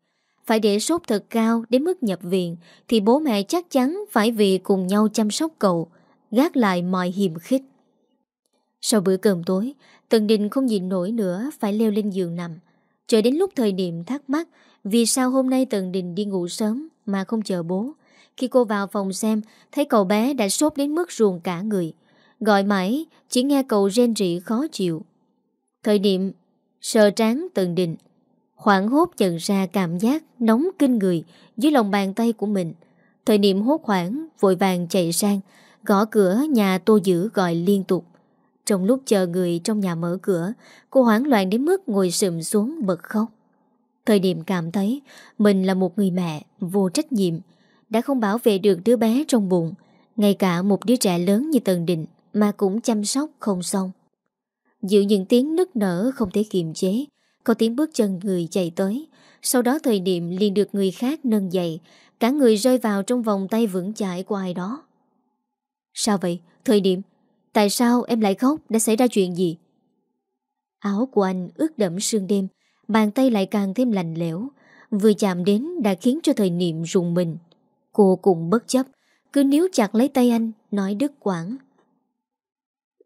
Phải để sốt thật cao đến mức nhập viện, Thì bố mẹ chắc chắn phải vì cùng nhau chăm sóc cậu, Gác lại mọi hiềm khích. Sau bữa cơm tối, Tần Đình không nhìn nổi nữa, Phải leo lên giường nằm. Chờ đến lúc thời điểm thắc mắc Vì sao hôm nay Tần Đình đi ngủ sớm Mà không chờ bố, Khi cô vào phòng xem, Thấy cậu bé đã sốt đến mức ruồn cả người. Gọi mãi, Chỉ nghe cậu rên rỉ khó chịu. Thời điểm, Sờ trán Tần Đình. Khoảng hốt nhận ra cảm giác nóng kinh người dưới lòng bàn tay của mình. Thời niệm hốt hoảng, vội vàng chạy sang, gõ cửa nhà tô giữ gọi liên tục. Trong lúc chờ người trong nhà mở cửa, cô hoảng loạn đến mức ngồi sụm xuống bật khóc. Thời điểm cảm thấy mình là một người mẹ vô trách nhiệm, đã không bảo vệ được đứa bé trong bụng, ngay cả một đứa trẻ lớn như Tần Định mà cũng chăm sóc không xong. Giữa những tiếng nức nở không thể kiềm chế, có tiếng bước chân người chạy tới, sau đó thời điểm liền được người khác nâng dậy, cả người rơi vào trong vòng tay vững chãi của ai đó. Sao vậy? Thời điểm Tại sao em lại khóc? Đã xảy ra chuyện gì? Áo của anh ướt đẫm sương đêm Bàn tay lại càng thêm lạnh lẽo Vừa chạm đến đã khiến cho thời niệm rùng mình Cô cũng bất chấp Cứ níu chặt lấy tay anh Nói đứt quảng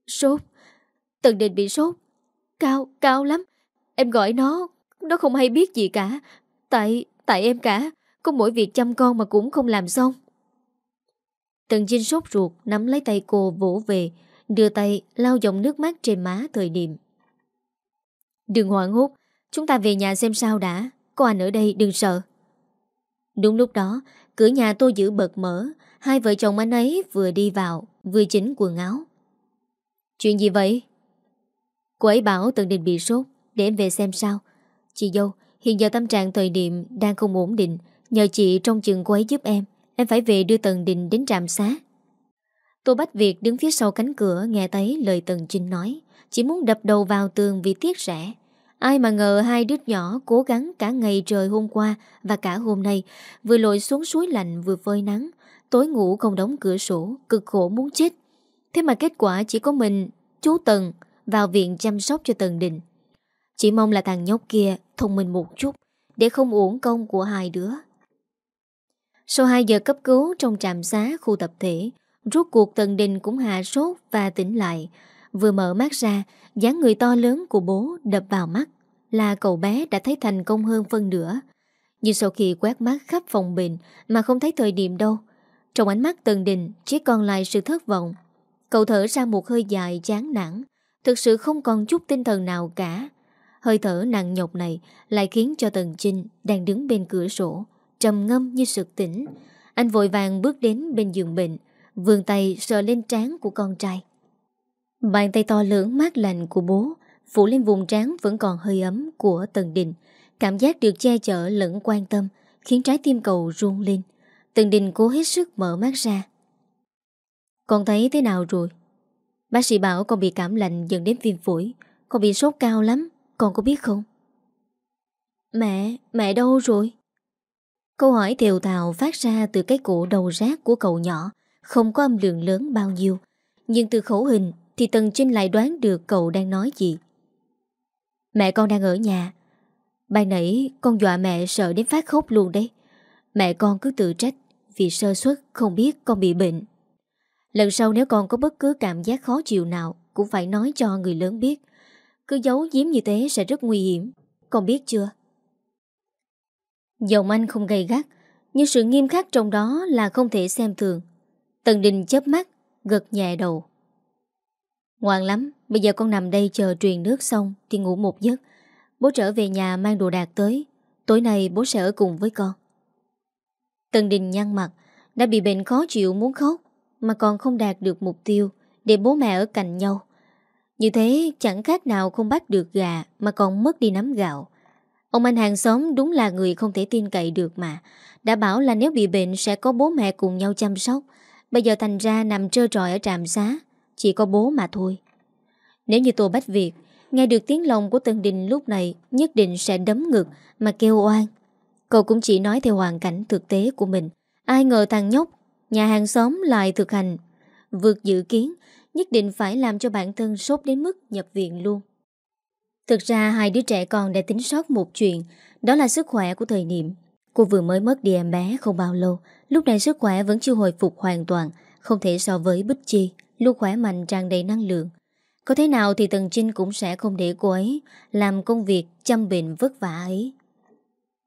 Sốt Tần định bị sốt Cao, cao lắm Em gọi nó Nó không hay biết gì cả. Tại, tại em cả Có mỗi việc chăm con mà cũng không làm xong. Tần Trinh sốt ruột Nắm lấy tay cô vỗ về Đưa tay lau dòng nước mắt trên má thời điểm. Đừng hoảng hốt Chúng ta về nhà xem sao đã. Có anh ở đây đừng sợ. Đúng lúc đó Cửa nhà tôi giữ bật mở. Hai vợ chồng anh ấy vừa đi vào Vừa chỉnh quần áo. Chuyện gì vậy? Cô ấy bảo Tần Đình bị sốt. Để em về xem sao. Chị dâu, hiện giờ tâm trạng thời điểm Đang không ổn định, Nhờ chị trong chừng cô ấy giúp em. Em phải về đưa Tần Đình đến trạm xá. Tô Bách Việt đứng phía sau cánh cửa, Nghe thấy lời Tần Trinh nói. Chỉ muốn đập đầu vào tường vì tiếc rẻ. Ai mà ngờ hai đứa nhỏ cố gắng cả ngày trời hôm qua Và cả hôm nay, Vừa lội xuống suối lạnh vừa phơi nắng. Tối ngủ không đóng cửa sổ, Cực khổ muốn chết. Thế mà kết quả chỉ có mình, Chú Tần, vào viện chăm sóc cho Tần Đình. Chỉ mong là thằng nhóc kia Thông minh một chút Để không uổng công của hai đứa. Sau 2 giờ cấp cứu Trong trạm xá khu tập thể, Rốt cuộc Tần Đình cũng hạ sốt Và tỉnh lại. Vừa mở mắt ra, dáng người to lớn của bố đập vào mắt, Là cậu bé đã thấy thành công hơn phân nửa. Nhưng sau khi quét mắt khắp phòng bệnh Mà không thấy thời điểm đâu, Trong ánh mắt Tần Đình Chỉ còn lại sự thất vọng. Cậu thở ra một hơi dài chán nản, Thực sự không còn chút tinh thần nào cả. Hơi thở nặng nhọc này Lại khiến cho Tần Trinh Đang đứng bên cửa sổ, Trầm ngâm như sực tỉnh. Anh vội vàng bước đến bên giường bệnh Vườn tay sờ lên trán của con trai. Bàn tay to lớn mát lạnh của bố, Phủ lên vùng trán vẫn còn hơi ấm Của Tần Đình Cảm giác được che chở lẫn quan tâm Khiến trái tim cầu run lên. Tần Đình cố hết sức mở mắt ra. Con thấy thế nào rồi? Bác sĩ bảo con bị cảm lạnh dẫn đến viêm phổi, Con bị sốt cao lắm. Con có biết không? Mẹ, mẹ đâu rồi? Câu hỏi thiều thào phát ra từ cái cổ đầu rác của cậu nhỏ Không có âm lượng lớn bao nhiêu. Nhưng từ khẩu hình Thì Tần Trinh lại đoán được cậu đang nói gì. Mẹ con đang ở nhà. Ban nãy con dọa mẹ sợ đến phát khóc luôn đấy. Mẹ con cứ tự trách Vì sơ suất không biết con bị bệnh. Lần sau nếu con có bất cứ cảm giác khó chịu nào Cũng phải nói cho người lớn biết. Cứ giấu giếm như thế sẽ rất nguy hiểm. Con biết chưa? Giọng anh không gay gắt, Nhưng sự nghiêm khắc trong đó là không thể xem thường. Tần Đình chớp mắt, Gật nhẹ đầu. Ngoan lắm, Bây giờ con nằm đây chờ truyền nước xong Thì ngủ một giấc. Bố trở về nhà mang đồ đạc tới. Tối nay bố sẽ ở cùng với con. Tần Đình nhăn mặt, Đã bị bệnh khó chịu muốn khóc, mà còn không đạt được mục tiêu để bố mẹ ở cạnh nhau. Như thế, chẳng khác nào không bắt được gà mà còn mất đi nắm gạo. Ông anh hàng xóm đúng là người không thể tin cậy được mà. Đã bảo là nếu bị bệnh sẽ có bố mẹ cùng nhau chăm sóc. Bây giờ thành ra nằm trơ trọi ở trạm xá. Chỉ có bố mà thôi. Nếu như Tô Bách Việt nghe được tiếng lòng của Tân Đình lúc này nhất định sẽ đấm ngực mà kêu oan. Cậu cũng chỉ nói theo hoàn cảnh thực tế của mình. Ai ngờ thằng nhóc, Nhà hàng xóm lại thực hành, Vượt dự kiến Nhất định phải làm cho bản thân sốt đến mức nhập viện luôn. Thực ra, hai đứa trẻ con đã tính sót một chuyện, Đó là sức khỏe của thời niệm. Cô vừa mới mất đi em bé không bao lâu, Lúc này sức khỏe vẫn chưa hồi phục hoàn toàn, Không thể so với Bích Chi, Luôn khỏe mạnh tràn đầy năng lượng. Có thế nào thì Tần Trinh cũng sẽ không để cô ấy Làm công việc chăm bệnh vất vả ấy.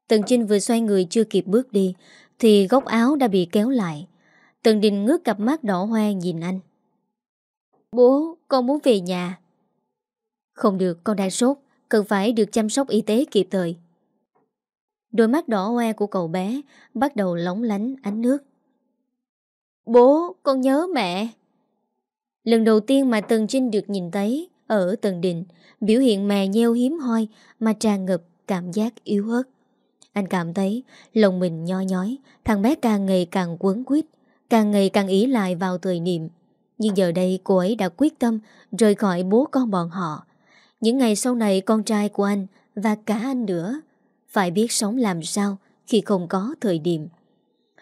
Tần Trinh vừa xoay người chưa kịp bước đi, Thì góc áo đã bị kéo lại. Tần Đình ngước cặp mắt đỏ hoe nhìn anh. Bố, con muốn về nhà. Không được, con đang sốt, cần phải được chăm sóc y tế kịp thời. Đôi mắt đỏ hoe của cậu bé bắt đầu lóng lánh ánh nước. Bố, con nhớ mẹ. Lần đầu tiên mà Tần Trinh được nhìn thấy ở Tần Đình, biểu hiện mè nheo hiếm hoi mà tràn ngập cảm giác yếu ớt. Anh cảm thấy lòng mình nho nhói, thằng bé càng ngày càng quấn quýt, Càng ngày càng ý lại vào thời niệm nhưng giờ đây cô ấy đã quyết tâm Rời khỏi bố con bọn họ. Những ngày sau này con trai của anh Và cả anh nữa Phải biết sống làm sao Khi không có thời điểm.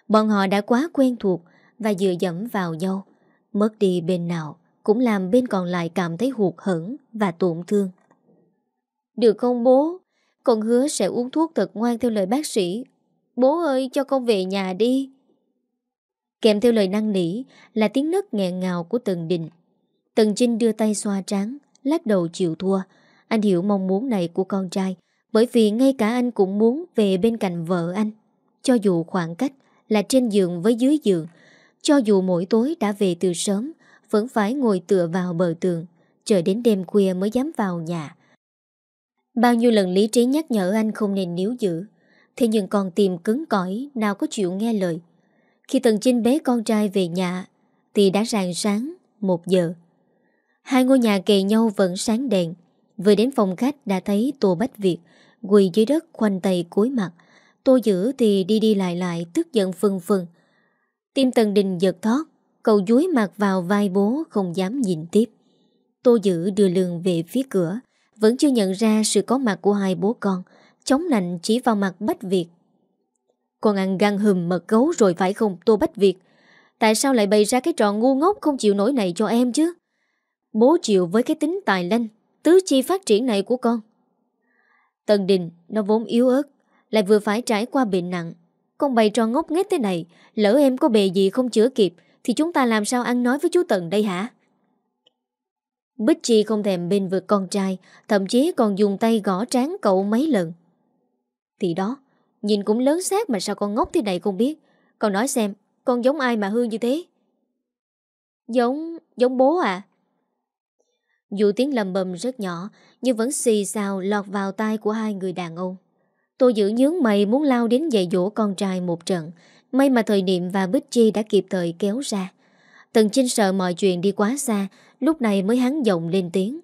Bọn họ đã quá quen thuộc Và dựa dẫm vào nhau. Mất đi bên nào Cũng làm bên còn lại cảm thấy hụt hẫng Và tổn thương. Được không bố? Con hứa sẽ uống thuốc thật ngoan theo lời bác sĩ. Bố ơi, cho con về nhà đi. Kèm theo lời năng nỉ là tiếng nấc nghẹn ngào của Tần Đình. Tần Trinh đưa tay xoa trán, lắc đầu chịu thua. Anh hiểu mong muốn này của con trai, bởi vì ngay cả anh cũng muốn về bên cạnh vợ anh. Cho dù khoảng cách là trên giường với dưới giường, cho dù mỗi tối đã về từ sớm, vẫn phải ngồi tựa vào bờ tường, chờ đến đêm khuya mới dám vào nhà. Bao nhiêu lần lý trí nhắc nhở anh không nên níu giữ, thế nhưng còn tìm cứng cỏi nào có chịu nghe lời. Khi Tần Trinh bế con trai về nhà, Thì đã rạng sáng một giờ. Hai ngôi nhà kề nhau vẫn sáng đèn. Vừa đến phòng khách đã thấy Tô Bách Việt Quỳ dưới đất khoanh tay cúi mặt. Tô giữ thì đi đi lại lại, Tức giận phân phân Tim Tần Đình giật thoát Cậu dúi mặt vào vai bố không dám nhìn tiếp. Tô giữ đưa lường về phía cửa, Vẫn chưa nhận ra sự có mặt của hai bố con. Chống nạnh chỉ vào mặt Bách Việt con ăn gan hùm mật gấu rồi phải không Tô Bách Việt Tại sao lại bày ra cái trò ngu ngốc không chịu nổi này cho em chứ? Bố chịu với cái tính tài lanh, tứ chi phát triển này của con. Tần Đình, nó vốn yếu ớt, lại vừa phải trải qua bệnh nặng. Con bày trò ngốc nghếch thế này, lỡ em có bề gì không chữa kịp, thì chúng ta làm sao ăn nói với chú Tần đây hả? Bích Chi không thèm bên vực con trai, thậm chí còn dùng tay gõ trán cậu mấy lần. Thì đó, nhìn cũng lớn xác mà sao con ngốc thế này không biết. Con nói xem, con giống ai mà hư như thế? Giống... giống bố à? Dù tiếng lầm bầm rất nhỏ, nhưng vẫn xì xào lọt vào tai của hai người đàn ông. Tôi giữ nhướng mày muốn lao đến dạy dỗ con trai một trận. May mà thời niệm và Bích Chi đã kịp thời kéo ra. Tần Trinh sợ mọi chuyện đi quá xa, lúc này mới hắn giọng lên tiếng.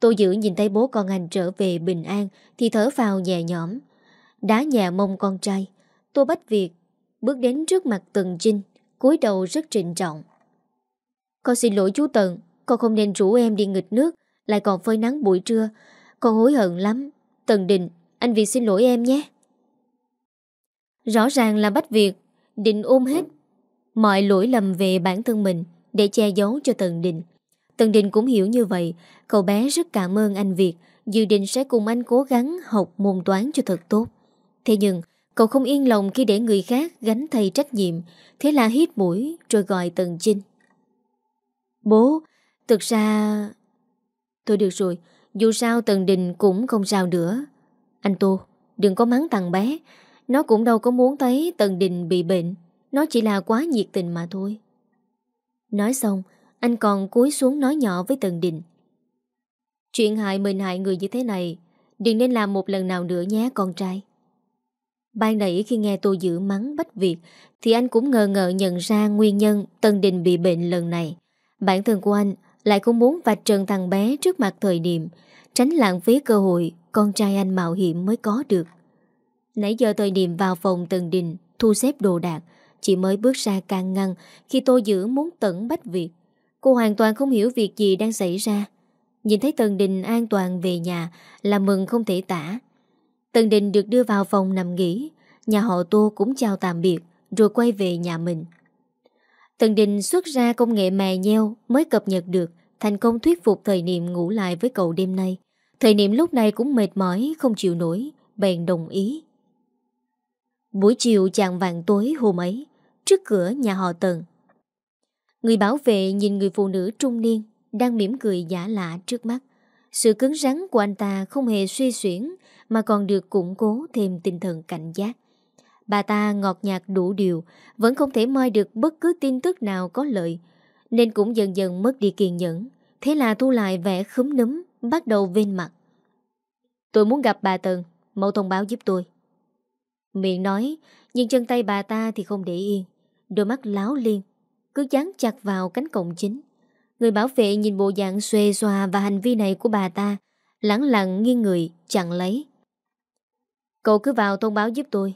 Tôi giữ nhìn thấy bố con anh trở về bình an thì thở vào nhẹ nhõm. Đá nhà mông con trai. Tôi bách việc, bước đến trước mặt Tần Trinh, cúi đầu rất trịnh trọng. Con xin lỗi chú Tần, con không nên rủ em đi nghịch nước, lại còn phơi nắng buổi trưa. Con hối hận lắm. Tần Đình, anh Việt xin lỗi em nhé. Rõ ràng là Bách Việt định ôm hết mọi lỗi lầm về bản thân mình để che giấu cho Tần Đình. Tần Đình cũng hiểu như vậy, cậu bé rất cảm ơn anh Việt, dự định sẽ cùng anh cố gắng học môn toán cho thật tốt. Thế nhưng, cậu không yên lòng khi để người khác gánh thay trách nhiệm, thế là hít mũi rồi gọi Tần chinh Bố, thực ra... Thôi được rồi, dù sao Tần Đình cũng không sao nữa. Anh Tô, đừng có mắng thằng bé, nó cũng đâu có muốn thấy Tần Đình bị bệnh, nó chỉ là quá nhiệt tình mà thôi. Nói xong, anh còn cúi xuống nói nhỏ với Tần Đình. Chuyện hại mình hại người như thế này, đừng nên làm một lần nào nữa nhé con trai. Ban nãy khi nghe tôi giữ mắng Bách Việt thì anh cũng ngờ ngờ nhận ra nguyên nhân Tân Đình bị bệnh lần này. Bản thân của anh lại cũng muốn vạch trần thằng bé trước mặt thời điểm, tránh lãng phí cơ hội con trai anh mạo hiểm mới có được. Nãy giờ thời điểm vào phòng Tân Đình thu xếp đồ đạc, chỉ mới bước ra can ngăn khi tôi giữ muốn tẩn Bách Việt. Cô hoàn toàn không hiểu việc gì đang xảy ra. Nhìn thấy Tần Đình an toàn về nhà là mừng không thể tả. Tần Đình được đưa vào phòng nằm nghỉ, nhà họ Tô cũng chào tạm biệt rồi quay về nhà mình. Tần Đình xuất ra công nghệ mè nheo mới cập nhật được, thành công thuyết phục thời niệm ngủ lại với cậu đêm nay. Thời niệm lúc này cũng mệt mỏi, không chịu nổi, bèn đồng ý. Buổi chiều chàng vàng tối hôm ấy, trước cửa nhà họ Tần. Người bảo vệ nhìn người phụ nữ trung niên đang mỉm cười giả lạ trước mắt. Sự cứng rắn của anh ta không hề suy xuyển mà còn được củng cố thêm tinh thần cảnh giác. Bà ta ngọt nhạt đủ điều, vẫn không thể moi được bất cứ tin tức nào có lợi, nên cũng dần dần mất đi kiên nhẫn. Thế là thu lại vẻ khúm núm, bắt đầu vên mặt. Tôi muốn gặp bà Tần, mẫu thông báo giúp tôi. Miệng nói, nhưng chân tay bà ta thì không để yên. Đôi mắt láo liên, cứ dán chặt vào cánh cổng chính. Người bảo vệ nhìn bộ dạng xuê xòa và hành vi này của bà ta, lẳng lặng nghiêng người, chặn lấy. Cậu cứ vào thông báo giúp tôi.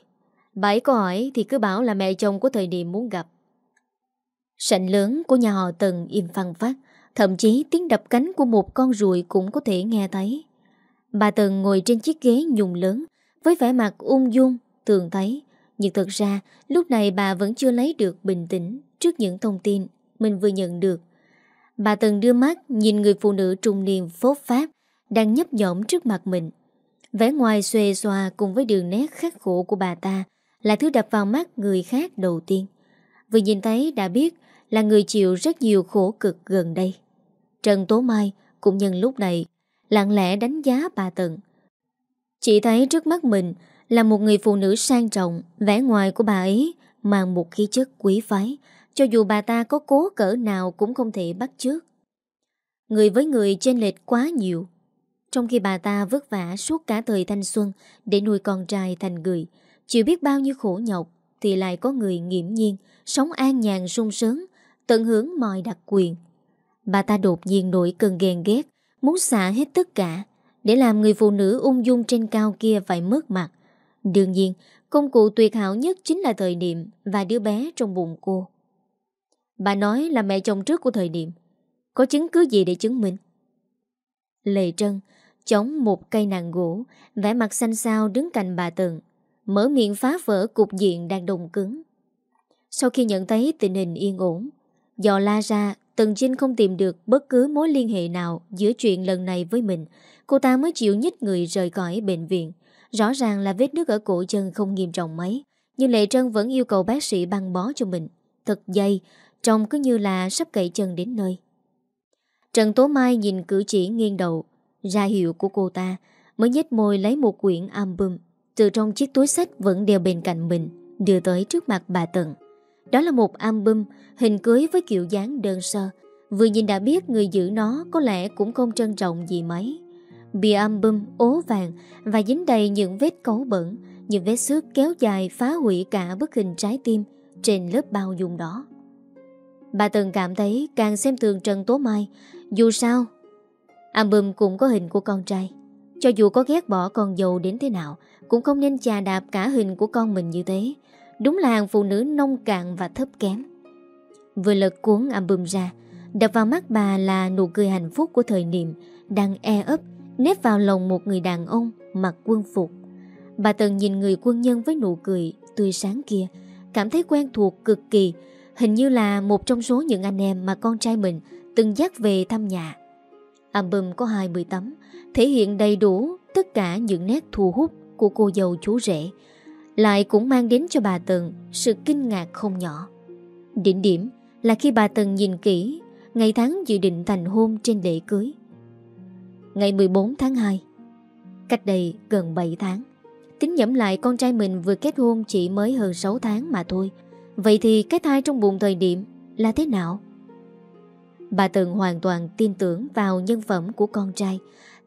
Bảy có hỏi thì cứ bảo là mẹ chồng của thời điểm muốn gặp. Sảnh lớn của nhà họ Tần im phăng phát, thậm chí tiếng đập cánh của một con ruồi cũng có thể nghe thấy. Bà Tần ngồi trên chiếc ghế nhùng lớn, với vẻ mặt ung dung, thường thấy. Nhưng thật ra, lúc này bà vẫn chưa lấy được bình tĩnh trước những thông tin mình vừa nhận được. Bà Tần đưa mắt nhìn người phụ nữ trung niên phốt pháp đang nhấp nhõm trước mặt mình. Vẻ ngoài xuề xòa cùng với đường nét khắc khổ của bà ta là thứ đập vào mắt người khác đầu tiên. Vừa nhìn thấy đã biết là người chịu rất nhiều khổ cực gần đây. Trần Tố Mai cũng nhân lúc này lặng lẽ đánh giá bà Tần. Chỉ thấy trước mắt mình là một người phụ nữ sang trọng, vẻ ngoài của bà ấy mang một khí chất quý phái, cho dù bà ta có cố cỡ nào cũng không thể bắt chước. Người với người chênh lệch quá nhiều, trong khi bà ta vất vả suốt cả thời thanh xuân để nuôi con trai thành người, chịu biết bao nhiêu khổ nhọc, thì lại có người nghiễm nhiên, sống an nhàn sung sướng, tận hưởng mọi đặc quyền. Bà ta đột nhiên nổi cơn ghen ghét, muốn xả hết tất cả, để làm người phụ nữ ung dung trên cao kia phải mất mặt. Đương nhiên, công cụ tuyệt hảo nhất chính là thời niệm và đứa bé trong bụng cô. Bà nói là mẹ chồng trước của thời niệm. Có chứng cứ gì để chứng minh? Lệ Trân chống một cây nàng gỗ, vẻ mặt xanh xao đứng cạnh bà Tần, mở miệng phá vỡ cục diện đang đồng cứng. Sau khi nhận thấy tình hình yên ổn, dò la ra, Tần Trinh không tìm được bất cứ mối liên hệ nào giữa chuyện lần này với mình. Cô ta mới chịu nhích người rời khỏi bệnh viện. Rõ ràng là vết nước ở cổ chân không nghiêm trọng mấy, nhưng Lệ Trân vẫn yêu cầu bác sĩ băng bó cho mình. Thật dây, trông cứ như là sắp cậy chân đến nơi. Trần Tố Mai nhìn cử chỉ nghiêng đầu, ra hiệu của cô ta, mới nhếch môi lấy một quyển album từ trong chiếc túi sách vẫn đeo bên cạnh mình, đưa tới trước mặt bà Tận. Đó là một album hình cưới với kiểu dáng đơn sơ. Vừa nhìn đã biết người giữ nó có lẽ cũng không trân trọng gì mấy. Bìa album ố vàng và dính đầy những vết cấu bẩn, những vết xước kéo dài phá hủy cả bức hình trái tim trên lớp bao dung đó. Bà Tần cảm thấy càng xem tường Trần Tố Mai, dù sao, album cũng có hình của con trai. Cho dù có ghét bỏ con dâu đến thế nào, cũng không nên chà đạp cả hình của con mình như thế. Đúng là hàng phụ nữ nông cạn và thấp kém. Vừa lật cuốn album ra, đập vào mắt bà là nụ cười hạnh phúc của thời niệm, đang e ấp, nếp vào lòng một người đàn ông mặc quân phục. Bà từng nhìn người quân nhân với nụ cười tươi sáng kia, cảm thấy quen thuộc cực kỳ, hình như là một trong số những anh em mà con trai mình từng dắt về thăm nhà. Album có 20 tấm, thể hiện đầy đủ tất cả những nét thu hút của cô dâu chú rể, lại cũng mang đến cho bà Tần sự kinh ngạc không nhỏ. Đỉnh điểm là khi bà Tần nhìn kỹ ngày tháng dự định thành hôn trên lễ cưới. Ngày 14 tháng 2, cách đây gần 7 tháng, tính nhẩm lại con trai mình vừa kết hôn chỉ mới hơn 6 tháng mà thôi. Vậy thì cái thai trong bụng thời điểm là thế nào? Bà Tần hoàn toàn tin tưởng vào nhân phẩm của con trai.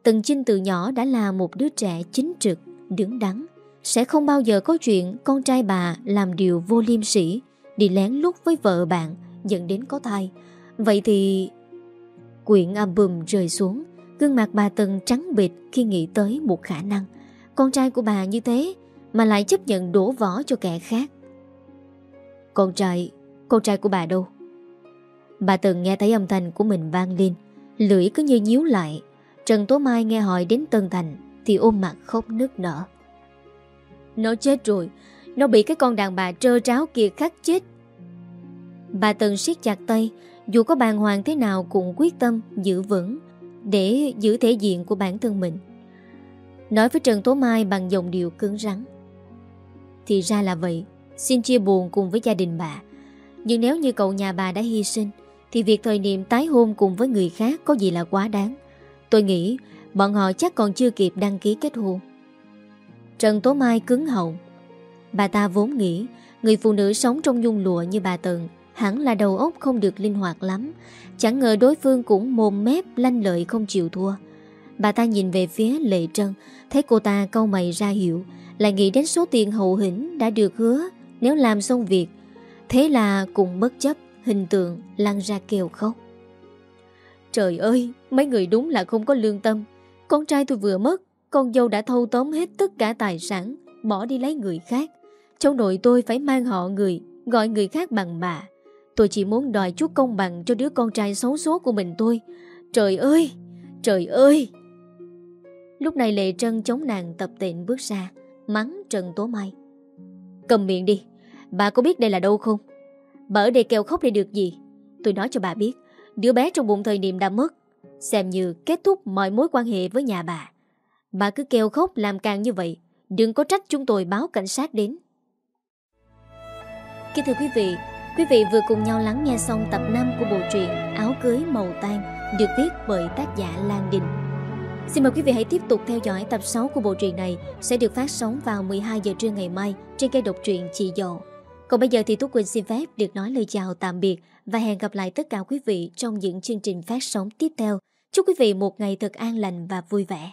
Tần Chinh từ nhỏ đã là một đứa trẻ chính trực, đứng đắn. Sẽ không bao giờ có chuyện con trai bà làm điều vô liêm sĩ, đi lén lút với vợ bạn, dẫn đến có thai. Vậy thì... Quyện album rơi xuống, gương mặt bà Tần trắng bệt khi nghĩ tới một khả năng. Con trai của bà như thế mà lại chấp nhận đổ vỏ cho kẻ khác. Con trai, con trai của bà đâu? Bà từng nghe thấy âm thanh của mình vang lên. Lưỡi cứ như nhíu lại. Trần Tố Mai nghe hỏi đến Tân Thành Thì ôm mặt khóc nức nở. Nó chết rồi. Nó bị cái con đàn bà trơ tráo kia khắc chết. Bà từng siết chặt tay. Dù có bàn hoàng thế nào cũng quyết tâm Giữ vững Để giữ thể diện của bản thân mình. Nói với Trần Tố Mai bằng giọng điệu cứng rắn. Thì ra là vậy. Xin chia buồn cùng với gia đình bà. Nhưng nếu như cậu nhà bà đã hy sinh thì việc thời niệm tái hôn cùng với người khác có gì là quá đáng. Tôi nghĩ bọn họ chắc còn chưa kịp đăng ký kết hôn. Trần Tố Mai cứng họng. Bà ta vốn nghĩ người phụ nữ sống trong nhung lụa như bà Tần hẳn là đầu óc không được linh hoạt lắm. Chẳng ngờ đối phương cũng mồm mép lanh lợi không chịu thua. Bà ta nhìn về phía Lệ Trân, thấy cô ta câu mày ra hiệu, lại nghĩ đến số tiền hậu hĩnh đã được hứa nếu làm xong việc. Thế là cũng bất chấp Hình tượng lăn ra kêu khóc. Trời ơi, Mấy người đúng là không có lương tâm. Con trai tôi vừa mất, Con dâu đã thâu tóm hết tất cả tài sản, Bỏ đi lấy người khác. Trong nội tôi phải mang họ người, Gọi người khác bằng bà. Tôi chỉ muốn đòi chút công bằng cho đứa con trai xấu số của mình tôi. Trời ơi Trời ơi! Lúc này Lệ Trân chống nàng tập tịnh bước ra, Mắng Trần Tố Mai. Cầm miệng đi, Bà có biết đây là đâu không? Bà ở đây kêu khóc để được gì? Tôi nói cho bà biết, Đứa bé trong bụng thời niệm đã mất. Xem như kết thúc mọi mối quan hệ với nhà bà. Bà cứ kêu khóc làm càng như vậy, Đừng có trách chúng tôi báo cảnh sát đến. Kính thưa quý vị Quý vị vừa cùng nhau lắng nghe xong tập 5 của bộ truyện Áo cưới màu tan, Được viết bởi tác giả Lan Đình. Xin mời quý vị hãy tiếp tục theo dõi tập 6 của bộ truyện này, Sẽ được phát sóng vào 12 giờ trưa ngày mai Trên kênh độc truyện Chị Dậu còn bây giờ thì Tú Quỳnh xin phép được nói lời chào tạm biệt và hẹn gặp lại tất cả quý vị trong những chương trình phát sóng tiếp theo. Chúc quý vị một ngày thật an lành và vui vẻ.